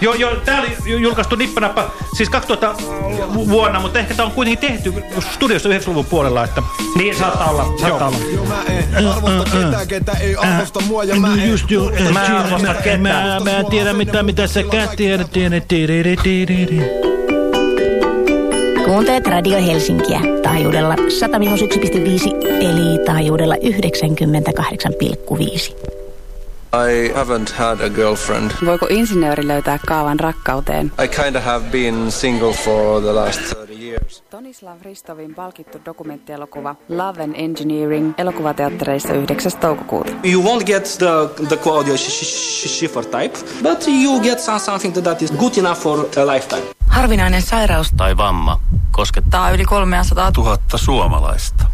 Joo, joo, tää oli ju- julkaistu nippanappa siis 2000 vuonna, mutta ehkä tää on kuitenkin tehty studiossa 90-luvun puolella, että... Niin saattaa olla, saattaa olla. Joo mä en arvosta ketään, ketä ei arvosta mua ja mä en Just jo, Mä en arvosta ketään. Mä, en tiedä mitä, mitä sä tiedät, tiedät, tiedät, tiedät. Kuuntelet Radio Helsinkiä taajuudella 101,5 eli taajuudella 98,5. I haven't had a girlfriend. Voiko insinööri löytää kaavan rakkauteen? I kind of have been single for the last 30 years. Tonislav Ristovin palkittu dokumenttielokuva Love and Engineering elokuvateattereissa 9. toukokuuta. You won't get the, the Sch- Schiffer type, but you get some, something that is good enough for a lifetime. Harvinainen sairaus tai vamma koskettaa yli 300 tuhatta suomalaista.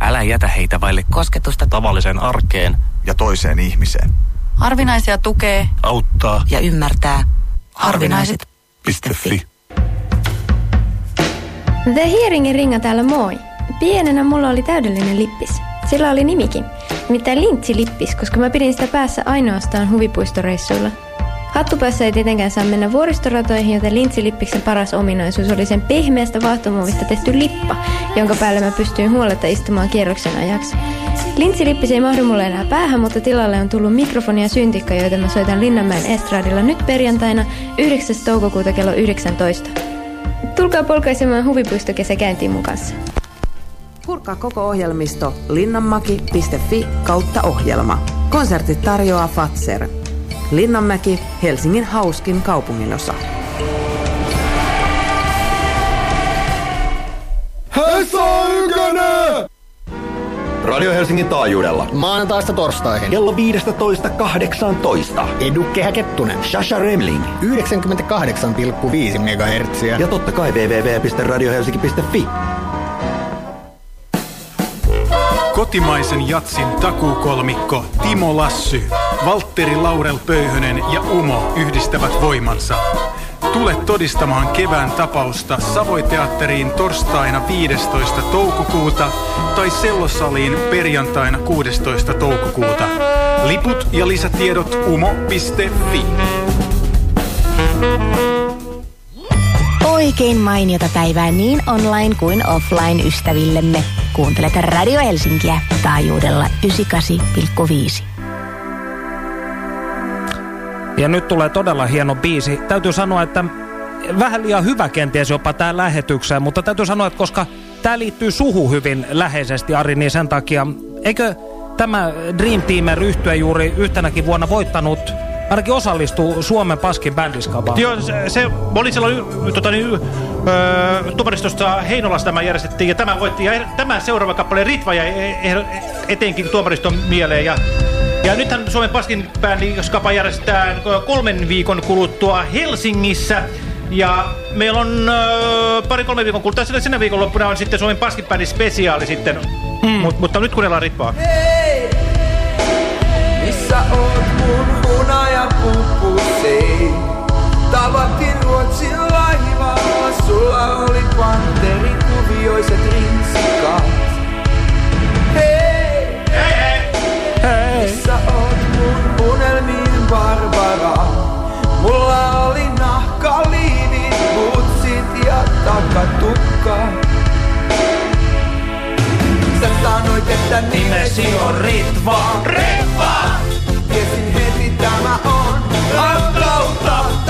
Älä jätä heitä vaille kosketusta. tavalliseen arkeen ja toiseen ihmiseen. Harvinaisia tukee auttaa ja ymmärtää. Harvinaiset. Harvinaiset.fi. The Hearingin ringa täällä moi. Pienenä mulla oli täydellinen lippis. Sillä oli nimikin. Nimittäin lintsilippis, koska mä pidin sitä päässä ainoastaan huvipuistoreissuilla. Hattupäässä ei tietenkään saa mennä vuoristoratoihin, joten lintsilippiksen paras ominaisuus oli sen pehmeästä vaahtomuovista tehty lippa, jonka päälle mä pystyin huoletta istumaan kierroksen ajaksi. Lintsilippis ei mahdu mulle enää päähän, mutta tilalle on tullut mikrofoni ja syntikka, joita mä soitan Linnanmäen estradilla nyt perjantaina 9. toukokuuta kello 19. Tulkaa polkaisemaan huvipuistokesäkäyntiin mun kanssa. Kurkkaa koko ohjelmisto linnanmaki.fi kautta ohjelma. Konsertit tarjoaa Fatser. Linnanmäki, Helsingin hauskin kaupunginosa. Hesa Ykkönen! Radio Helsingin taajuudella. Maanantaista torstaihin. Kello 15.18. Edu Kehä Kettunen. Shasha Remling. 98,5 MHz. Ja totta kai www.radiohelsinki.fi. Kotimaisen jatsin takuukolmikko Timo Lassy, Valtteri Laurel Pöyhönen ja Umo yhdistävät voimansa. Tule todistamaan kevään tapausta Savoiteatteriin torstaina 15. toukokuuta tai Sellosaliin perjantaina 16. toukokuuta. Liput ja lisätiedot umo.fi. Oikein mainiota päivää niin online kuin offline ystävillemme. Kuuntelet Radio Helsinkiä taajuudella 98,5. Ja nyt tulee todella hieno biisi. Täytyy sanoa, että vähän liian hyvä kenties jopa tähän lähetykseen, mutta täytyy sanoa, että koska tämä liittyy suhu hyvin läheisesti, Ari, niin sen takia, eikö tämä Dream Teamer yhtye juuri yhtenäkin vuonna voittanut ainakin osallistuu Suomen paskin bändiskabaan. Joo, se, se oli silloin tota, niin, öö, tuomaristosta Heinolassa tämä järjestettiin ja tämä voitti. Ja er- tämä seuraava kappale Ritva jäi e- e- etenkin tuomariston mieleen. Ja, ja nythän Suomen paskin bändiskapa järjestetään kolmen viikon kuluttua Helsingissä. Ja meillä on öö, pari-kolme viikon kuluttua, sillä sinä viikonloppuna on sitten Suomen paskin bändin spesiaali sitten. Mm. Mut, mutta nyt kuunnellaan Ritvaa. Missä kuvioiset rinsikat. Hei! Hei hei! Hei! Missä oot mun unelmiin Barbara? Mulla oli nahkaliivit, butsit ja takatukka. Sä sanoit, että nimesi on Ritva. Ritva! Tiesin heti tämä on rakkautta.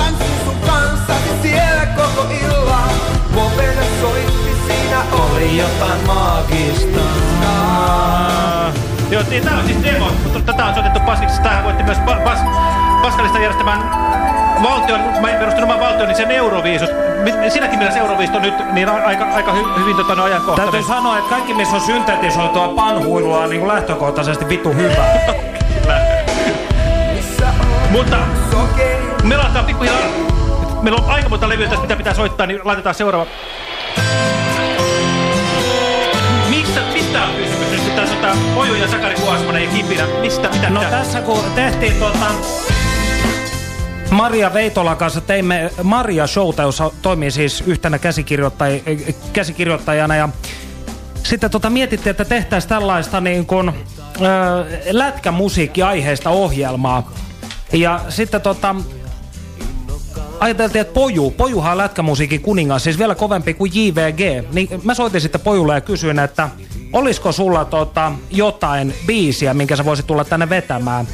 Jotain maagista. Joo, niin tää on siis demo, mutta tätä on soitettu paskiksi. Tämähän voitti myös pa pas Paskalista järjestämään valtion, mä en perustunut omaan valtion, niin sen Euroviisut. Siinäkin mielessä Euroviisut on nyt niin aika, aika hy hyvin tota, no, ajankohtainen. Täytyy sanoa, että kaikki missä on syntetisoitua panhuilua on niin kuin lähtökohtaisesti vittu hyvää. Mutta me laitetaan pikkuhiljaa, meillä on aika monta levyä tässä, mitä pitää soittaa, niin laitetaan seuraava. Oju ja Sakari Kuosmanen ja Kipinä? Mistä, mitä, No mitä? tässä kun tehtiin tota... Maria Veitolan kanssa teimme Maria Showta, jossa toimii siis yhtenä käsikirjoittaj käsikirjoittajana. Ja sitten tota mietittiin, että tehtäisiin tällaista niin kuin, ö, lätkämusiikkiaiheista ohjelmaa. Ja sitten tota, ajateltiin, että Poju, Pojuhan on lätkämusiikin kuningas, siis vielä kovempi kuin JVG. Niin mä soitin sitten Pojulle ja kysyin, että olisiko sulla tota, jotain biisiä, minkä sä voisit tulla tänne vetämään.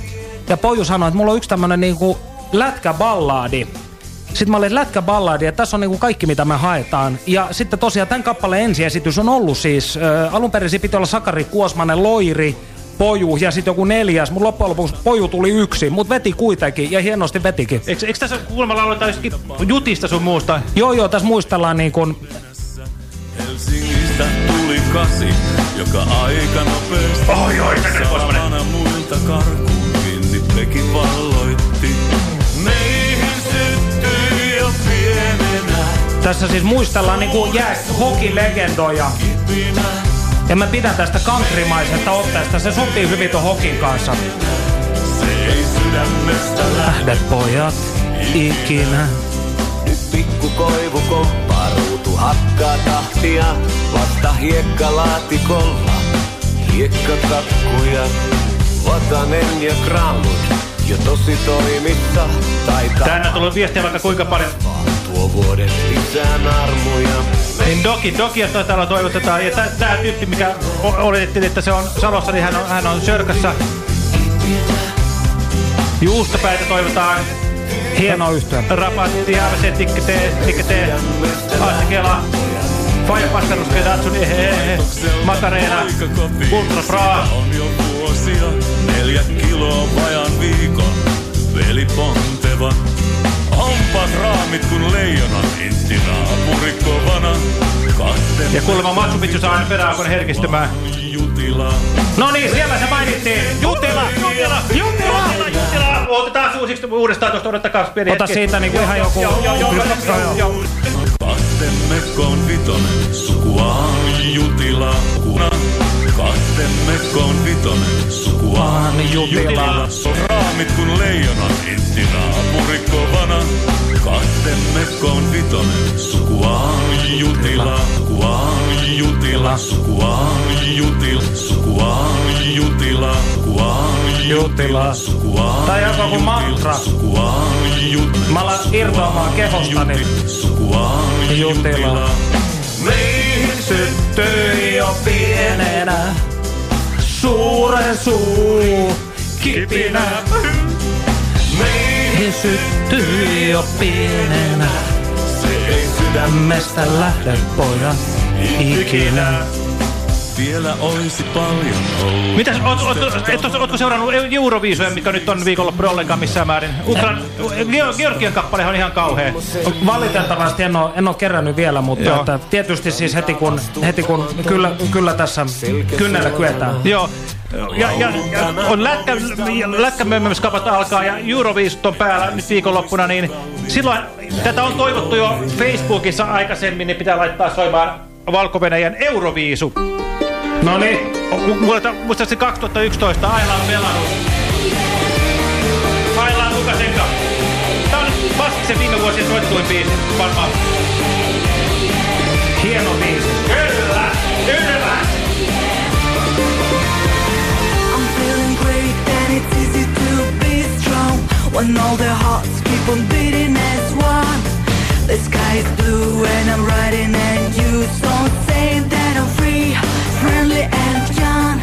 Ja Poju sanoi, että mulla on yksi tämmönen niinku lätkäballaadi. Sitten mä olin, että lätkäballaadi, ja tässä on niinku kaikki, mitä me haetaan. Ja sitten tosiaan tämän kappaleen ensiesitys on ollut siis, äh, alun perin piti olla Sakari Kuosmanen, Loiri, Poju ja sitten joku neljäs, mutta loppujen lopuksi Poju tuli yksi, mutta veti kuitenkin ja hienosti vetikin. Eikö, eikö tässä kuulemma lauleta jutista sun muusta? Joo, joo, tässä muistellaan niin kuin... Helsingistä tuli kasi, joka aika nopeasti Oi, oi, samana muilta karkuun Winnipegin valloitti. Meihin syttyi jo pienenä Tässä siis muistellaan niin kuin jää hokilegendoja. Ja mä pidän tästä countrymaisesta otteesta, se sopii hyvin ton hokin kanssa. Se ei sydämestä Lähdet pojat ikinä. Nyt pikku koivu komppaa ruutu hakkaa tahtia. Vasta hiekkalaatikolla. Hiekkakakkuja. Vatanen ja kraalut. Jo tosi toimissa. Taika Tänne on tullut viestiä vaikka kuinka paljon. tuo vuoden lisää narmuja. Niin Doki, Doki, että täällä toivotetaan. Ja tää, tyyppi, mikä oletettiin, että se on Salossa, niin hän on, hän on Sörkässä. Juustopäitä toivotaan. Hieno yhtyä. Rapatti, AVC, tikketee, Asikela. Faija Pastaruske, Datsun, ehehe. Makareena. Ultra Bra. on jo vuosia. Neljä kiloa vajan viikon. Veli ponteva. Onpas raamit kun leijonan intti naapuri kovana. Kasten Ja kuulemma Machu Picchu saa aina peräaukon herkistymään. jutila. No niin, siellä se mainittiin. Jutila, Jutila, Jutila, Jutila. Otetaan uusiksi uudestaan tuosta, odottakaa pieni Ota hetki. siitä niinku Joo, ihan joo, joku- Joo, joo, joo, joo, joo, joo. Kastemmekko on vitonen, sukua on jutila. Kuna Kastemmekko on vitonen, sukua on jutila. On raamit kun leijonan intti naapuri kovana. Kastemmekko on vitonen, sukua jutila. Sukua jutila, sukua on jutila. Sukua jutila, sukua jutila. Sukua Tai joku kuin mantra. Sukua jutila. Mä alan irtoamaan kehostani. Jutila. Meihin syttyi jo pienenä suuren suu kipinä. Meihin syttyi jo pienenä sydämestä lähde pojat ikinä. vielä olisi paljon ollut. Mitäs, oot, oot, et, oot, ootko seurannut Euroviisuja, mikä nyt on viikonloppu ollenkaan missään määrin? Ukran, Geo- Georgian kappale on ihan kauhea. Valitettavasti en ole, en ole kerännyt vielä, mutta Joo. että tietysti siis heti kun, heti kun kyllä, kyllä tässä kynnellä kyetään. Joo. Ja, ja, ja on lätkä, lätkämömmöskapat alkaa ja Euroviisut on päällä nyt viikonloppuna, niin silloin tätä on toivottu jo Facebookissa aikaisemmin, niin pitää laittaa soimaan valko Euroviisu. No niin. Muistaakseni 2011, Aila Belarus. Aila Lukasenka. Tämä on Baskiksen viime vuosien soittuin biisi, varmaan. Hieno when all the hearts keep on beating as one. The sky is blue and I'm riding and you don't say that I'm free, friendly and young.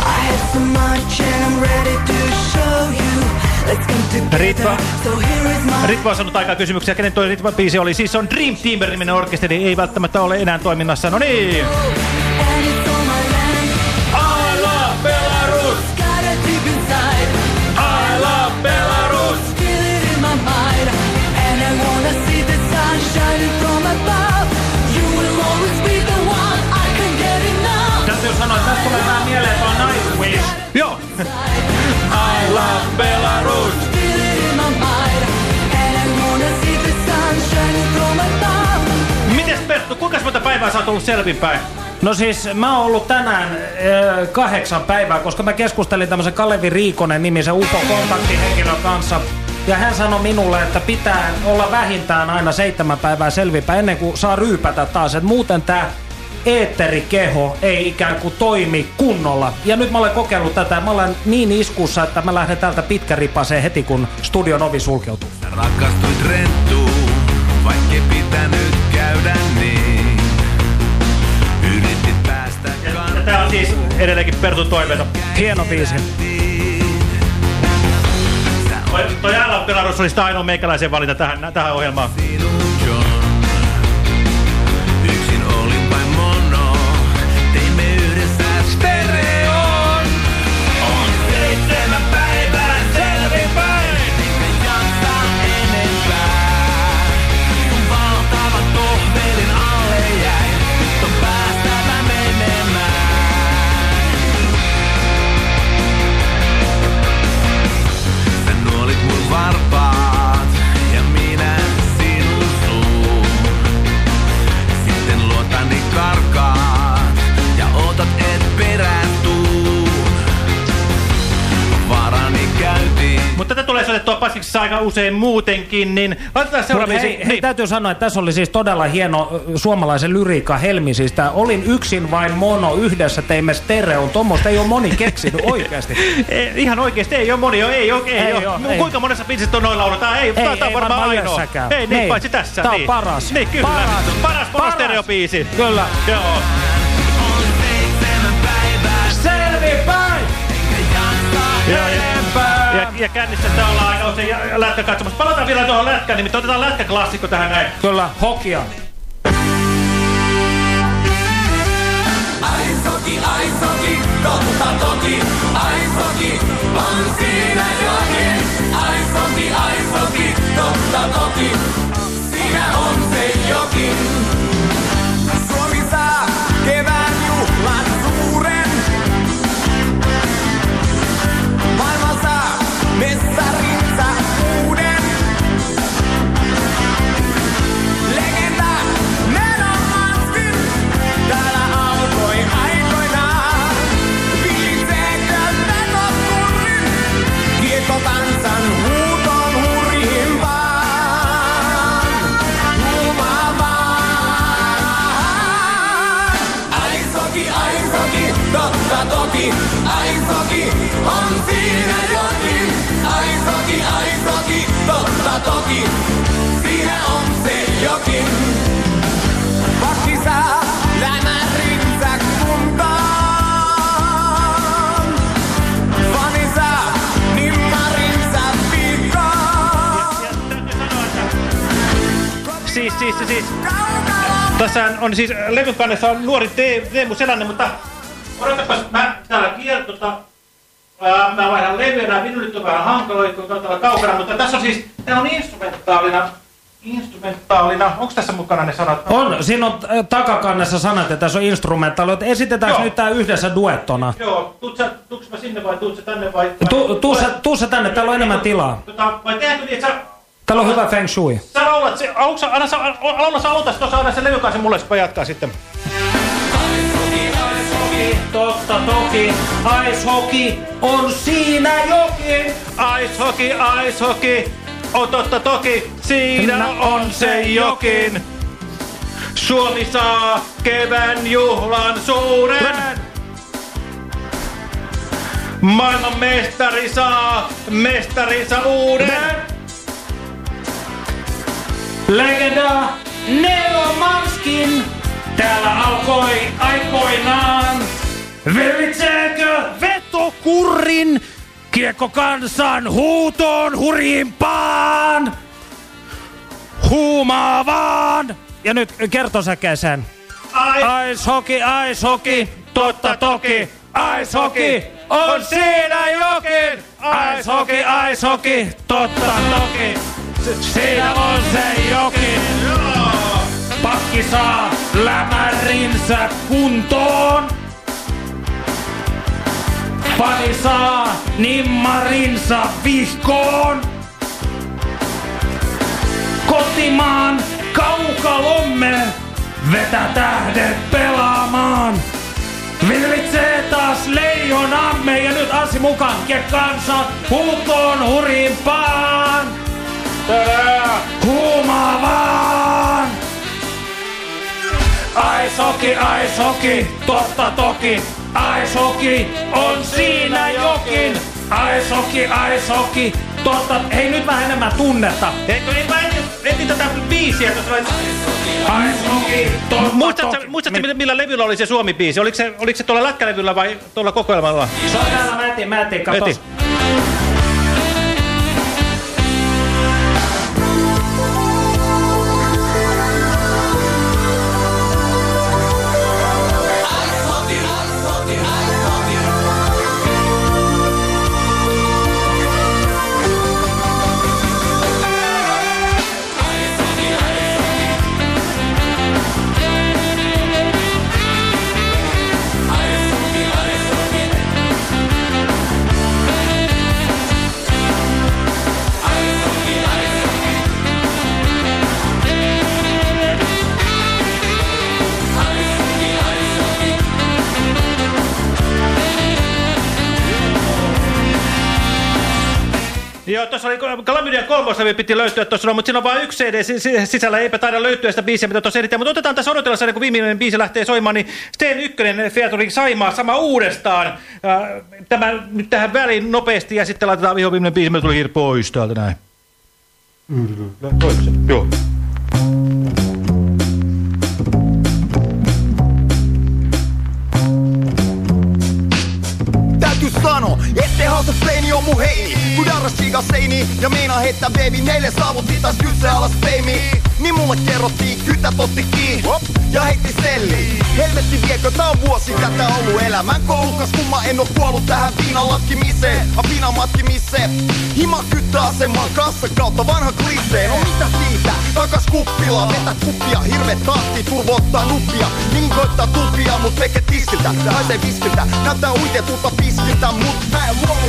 I have so much and I'm ready to show you. Let's come together. Ritva. So here is my Ritva on saanut aikaa kysymyksiä. Kenen toi Ritva-biisi oli? Siis on Dream Teamer-niminen orkesteri. Ei välttämättä ole enää toiminnassa. No niin. Päivää sä oot ollut selvinpäin? No siis mä oon ollut tänään äh, kahdeksan päivää, koska mä keskustelin tämmöisen Kalevi Riikonen nimisen UFO-kontaktihenkilön kanssa. Ja hän sanoi minulle, että pitää olla vähintään aina seitsemän päivää selvinpäin ennen kuin saa ryypätä taas. Et muuten tää eetterikeho ei ikään kuin toimi kunnolla. Ja nyt mä olen kokeillut tätä. Mä olen niin iskussa, että mä lähden täältä pitkäripaseen heti, kun studion ovi sulkeutuu. Rakastuit renttuun, vaikkei pitänyt käydä niin. Tää on siis edelleenkin Pertun toiveita. Hieno biisi. Toi, toi Belarus oli sitä ainoa meikäläisen valinta tähän, tähän ohjelmaan. Tulee soitettua paskiksessa aika usein muutenkin, niin laitetaan seuraava Hei, hei, hei, täytyy sanoa, että tässä oli siis todella hieno suomalaisen lyriikka helmi. Siis tää, olin yksin vain mono, yhdessä teimme stereon. Tuommoista ei ole moni keksinyt oikeasti. Ei, ihan oikeesti, ei ole moni, ei, ei, ei, Ei ei, oo, ole. ei. Kuinka monessa biisissä on noin lauletaan? Ei, Ei, tää, tää on varmaan ainoa. Ei, niin, Niin. paitsi tässä. Tää on niin. paras. Niin, kyllä. Paras. Paras, paras monostereobiisi. Kyllä. Joo. Selvipäin! Joo, ja, ja, kännissä tää ollaan ja- ja lätkä katsomassa. Palataan vielä tuohon lätkään, nimittäin otetaan lätkäklassikko tähän näin. Kyllä, hokia. Aisoki, aisoki, totta toki, aisoki, on siinä jokin. Aisoki, aisoki, totta toki, siinä on se jokin. Siis, siis. Tässä on siis levyn kannessa on nuori Te- Teemu Selänne, mutta Odotapas, mä täällä kiertota. Ää, mä vaihdan levyä, nämä vinylit on vähän hankaloja, kun on täällä kaukana, mutta tässä on siis, tää on instrumentaalina, instrumentaalina, onko tässä mukana ne sanat? On, siinä on äh, takakannessa sanat, että tässä on instrumentaali. Esitetäänkö Joo. nyt tää yhdessä duettona? Joo, tuut sä, tuuks mä sinne vai tuut sä tänne vai? Tu, tuu, tuu sä tänne, täällä on enemmän tilaa. Tota, vai tehdäänkö niin, että sä, Täällä on hyvä feng shui. sä laulat, se, aluksi, anna sä, laula sä aloitas tuossa, anna se levykansi mulle, sitten mä jatkaa sitten. Totta toki, ice hockey on siinä jokin. Ice hockey, ice hockey, on totta toki, siinä on se jokin. Suomi saa kevään juhlan suuren. Maailman mestari saa mestarinsa uuden. Legenda Nelo Manskin täällä alkoi aikoinaan. Vellitseekö vetokurrin kiekko kansan huutoon hurjimpaan? Huumaavaan! Ja nyt kertosäkeisen. Ice hockey, ice hockey, totta toki. Ice hockey on siinä jokin. Ice hockey, ice hockey, totta toki. Siinä on se jokin. Pakki saa lämärinsä kuntoon. Pani saa nimmarinsa vihkoon. Kotimaan kaukalomme vetä tähdet pelaamaan. Villitsee taas leijonamme ja nyt Anssi mukaan kansa huutoon hurimpaan. Huumaavaan! Ice hockey, ice hockey, totta toki. Hockey on siinä jokin. Ice hockey, totta. Hei nyt vähän enemmän tunnetta. Eikö niin mä etin, etin tätä biisiä tuossa. Hockey, totta Muistatko, toki. muistatko millä, millä levyllä oli se Suomi-biisi? Oliko se, oliko se tuolla lätkälevyllä vai tuolla kokoelmalla? Se on täällä, mä etin, mä etin, katos. Etin. Joo, tuossa oli Klamydian kolmoslevy piti löytyä tuossa, no, mutta siinä on vain yksi CD si- si- sisällä, eipä taida löytyä sitä biisiä, mitä tuossa editään. Mutta otetaan tässä odotellessa, ennen kuin viimeinen biisi lähtee soimaan, niin Steen ykkönen Featuring Saimaa sama uudestaan. Tämä nyt tähän väliin nopeasti ja sitten laitetaan viho viimeinen biisi, me tuli pois täältä näin. Se? Joo. Täytyy sano, ette hausta pleini on mun heini. Kun darras siikas seini ja meinaa heittää baby Meille saavuttiin taas kysse alas peimi Niin mulle kerrottiin, kytät otti kiinni Ja heitti selli. Helvetti viekö, tää on vuosi tätä ollut elämän koulukas Kun mä en oo kuollut tähän viinan latkimiseen A viinan matkimiseen Hima kyttää aseman kanssa kautta vanha klisee. No mitä siitä, takas kuppila Vetä kuppia, hirveet tahti, turvo ottaa nuppia. Niin koittaa tupia, mut veke tiskiltä Haisee viskiltä, näyttää uitetulta piskiltä Mut mä en vasta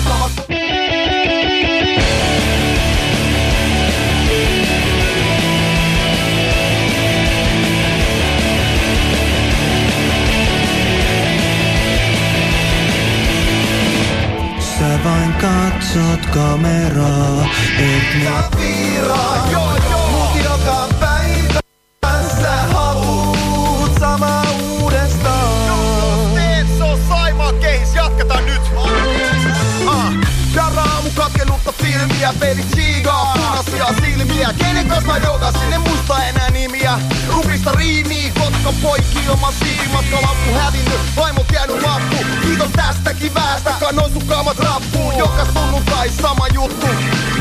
Sä vain katsot kameraa, et Sä viiraa, katkelutta filmiä, peli chigaa Punaisia silmiä, kenen kanssa mä jogasin, en muista enää nimiä Rubrista riimii, kotka poikki ilman siimatka Lappu hävinnyt, vaimot jäänyt lappu Kiitos tästäkin väästä, kannoin sun kaamat rappuun Joka sunnuntai sama juttu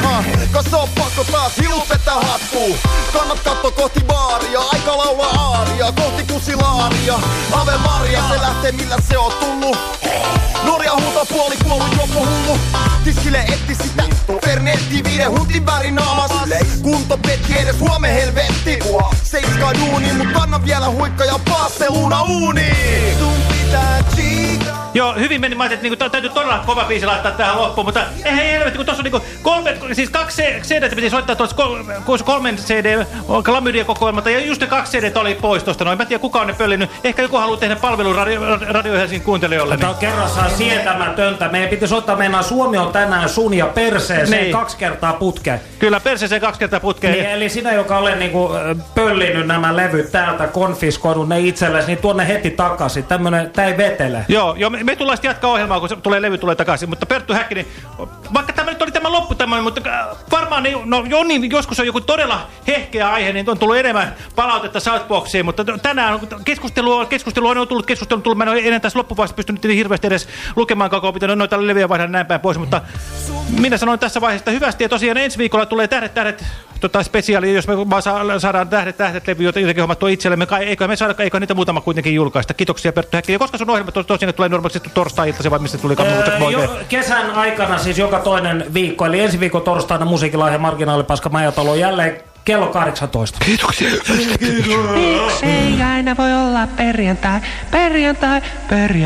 ah. Kas on pakko taas hilut vetää hattuu. Kannat katto kohti baaria, aika laulaa aaria, kohti kusilaaria. Ave Maria, se lähtee millä se on tullut. Norja huutaa puoli kuollut joku hullu. Tiskille etti sitä Fernetti viiden huntin värin naamas. Kunto petki edes huome helvetti. Seiskaa duuni, mut kanna vielä huikka ja Barcelona uuni. Sun pitää chiikaa. Joo, hyvin meni. Mä ajattelin, että niinku, täytyy todella kova biisi laittaa tähän loppuun, mutta eihän helvetti, kun tuossa on niinku kolme, siis kaksi CD piti soittaa tuossa kol, kolmen CD klamydia kokoelmalta, ja just ne kaksi CD oli pois tuosta noin. Mä en tiedä, kuka on ne pöllinyt. Ehkä joku haluaa tehdä palvelun Radio, Radio Helsingin kuuntelijoille. Tämä on kerrassaan sietämätöntä. Meidän piti soittaa meinaa Suomi on tänään sun ja perseeseen Niin. kaksi kertaa putkeen. Kyllä, perseeseen kaksi kertaa putkeen. Niin, eli sinä, joka olen niinku pöllinyt nämä levyt täältä, konfiskoinut ne itsellesi, niin tuonne heti takaisin. Tämmönen, tää ei vetele. Joo, joo me, me tullaan sitten jatkaa ohjelmaa, kun se tulee, levy tulee takaisin. Mutta Perttu Häkkinen, vaikka tämä nyt oli tämä loppu tämmöinen, mutta äh, varmaan niin, no, jo, niin, joskus on joku todella hehkeä aihe, niin on tullut enemmän palautetta Southboxiin. Mutta tänään keskustelu on, keskustelu on tullut, keskustelu on tullut. Mä en ole enää tässä loppuvaiheessa pystynyt niin hirveästi edes lukemaan koko pitänyt noita leviä vaihdaa näin päin pois. Mutta minä sanoin tässä vaiheessa hyvästi. Ja tosiaan ensi viikolla tulee tähdet, tähdet tota spesiaali, jos me vaan saa, saadaan tähdet, tähdet levy jotenkin hommattua itsellemme. Kai, eikö me saada, eikö niitä muutama kuitenkin julkaista. Kiitoksia Perttu Häkkinen. Ja koska sun ohjelma tos, tosiaan tulee normaalisti torstai-iltaisin vai mistä tuli Öö, jo, kesän aikana siis joka toinen viikko, eli ensi viikon torstaina musiikilaihe Marginaalipaska Majatalo jälleen kello 18. Kiitoksia. Ei aina voi olla perjantai, perjantai, perjantai.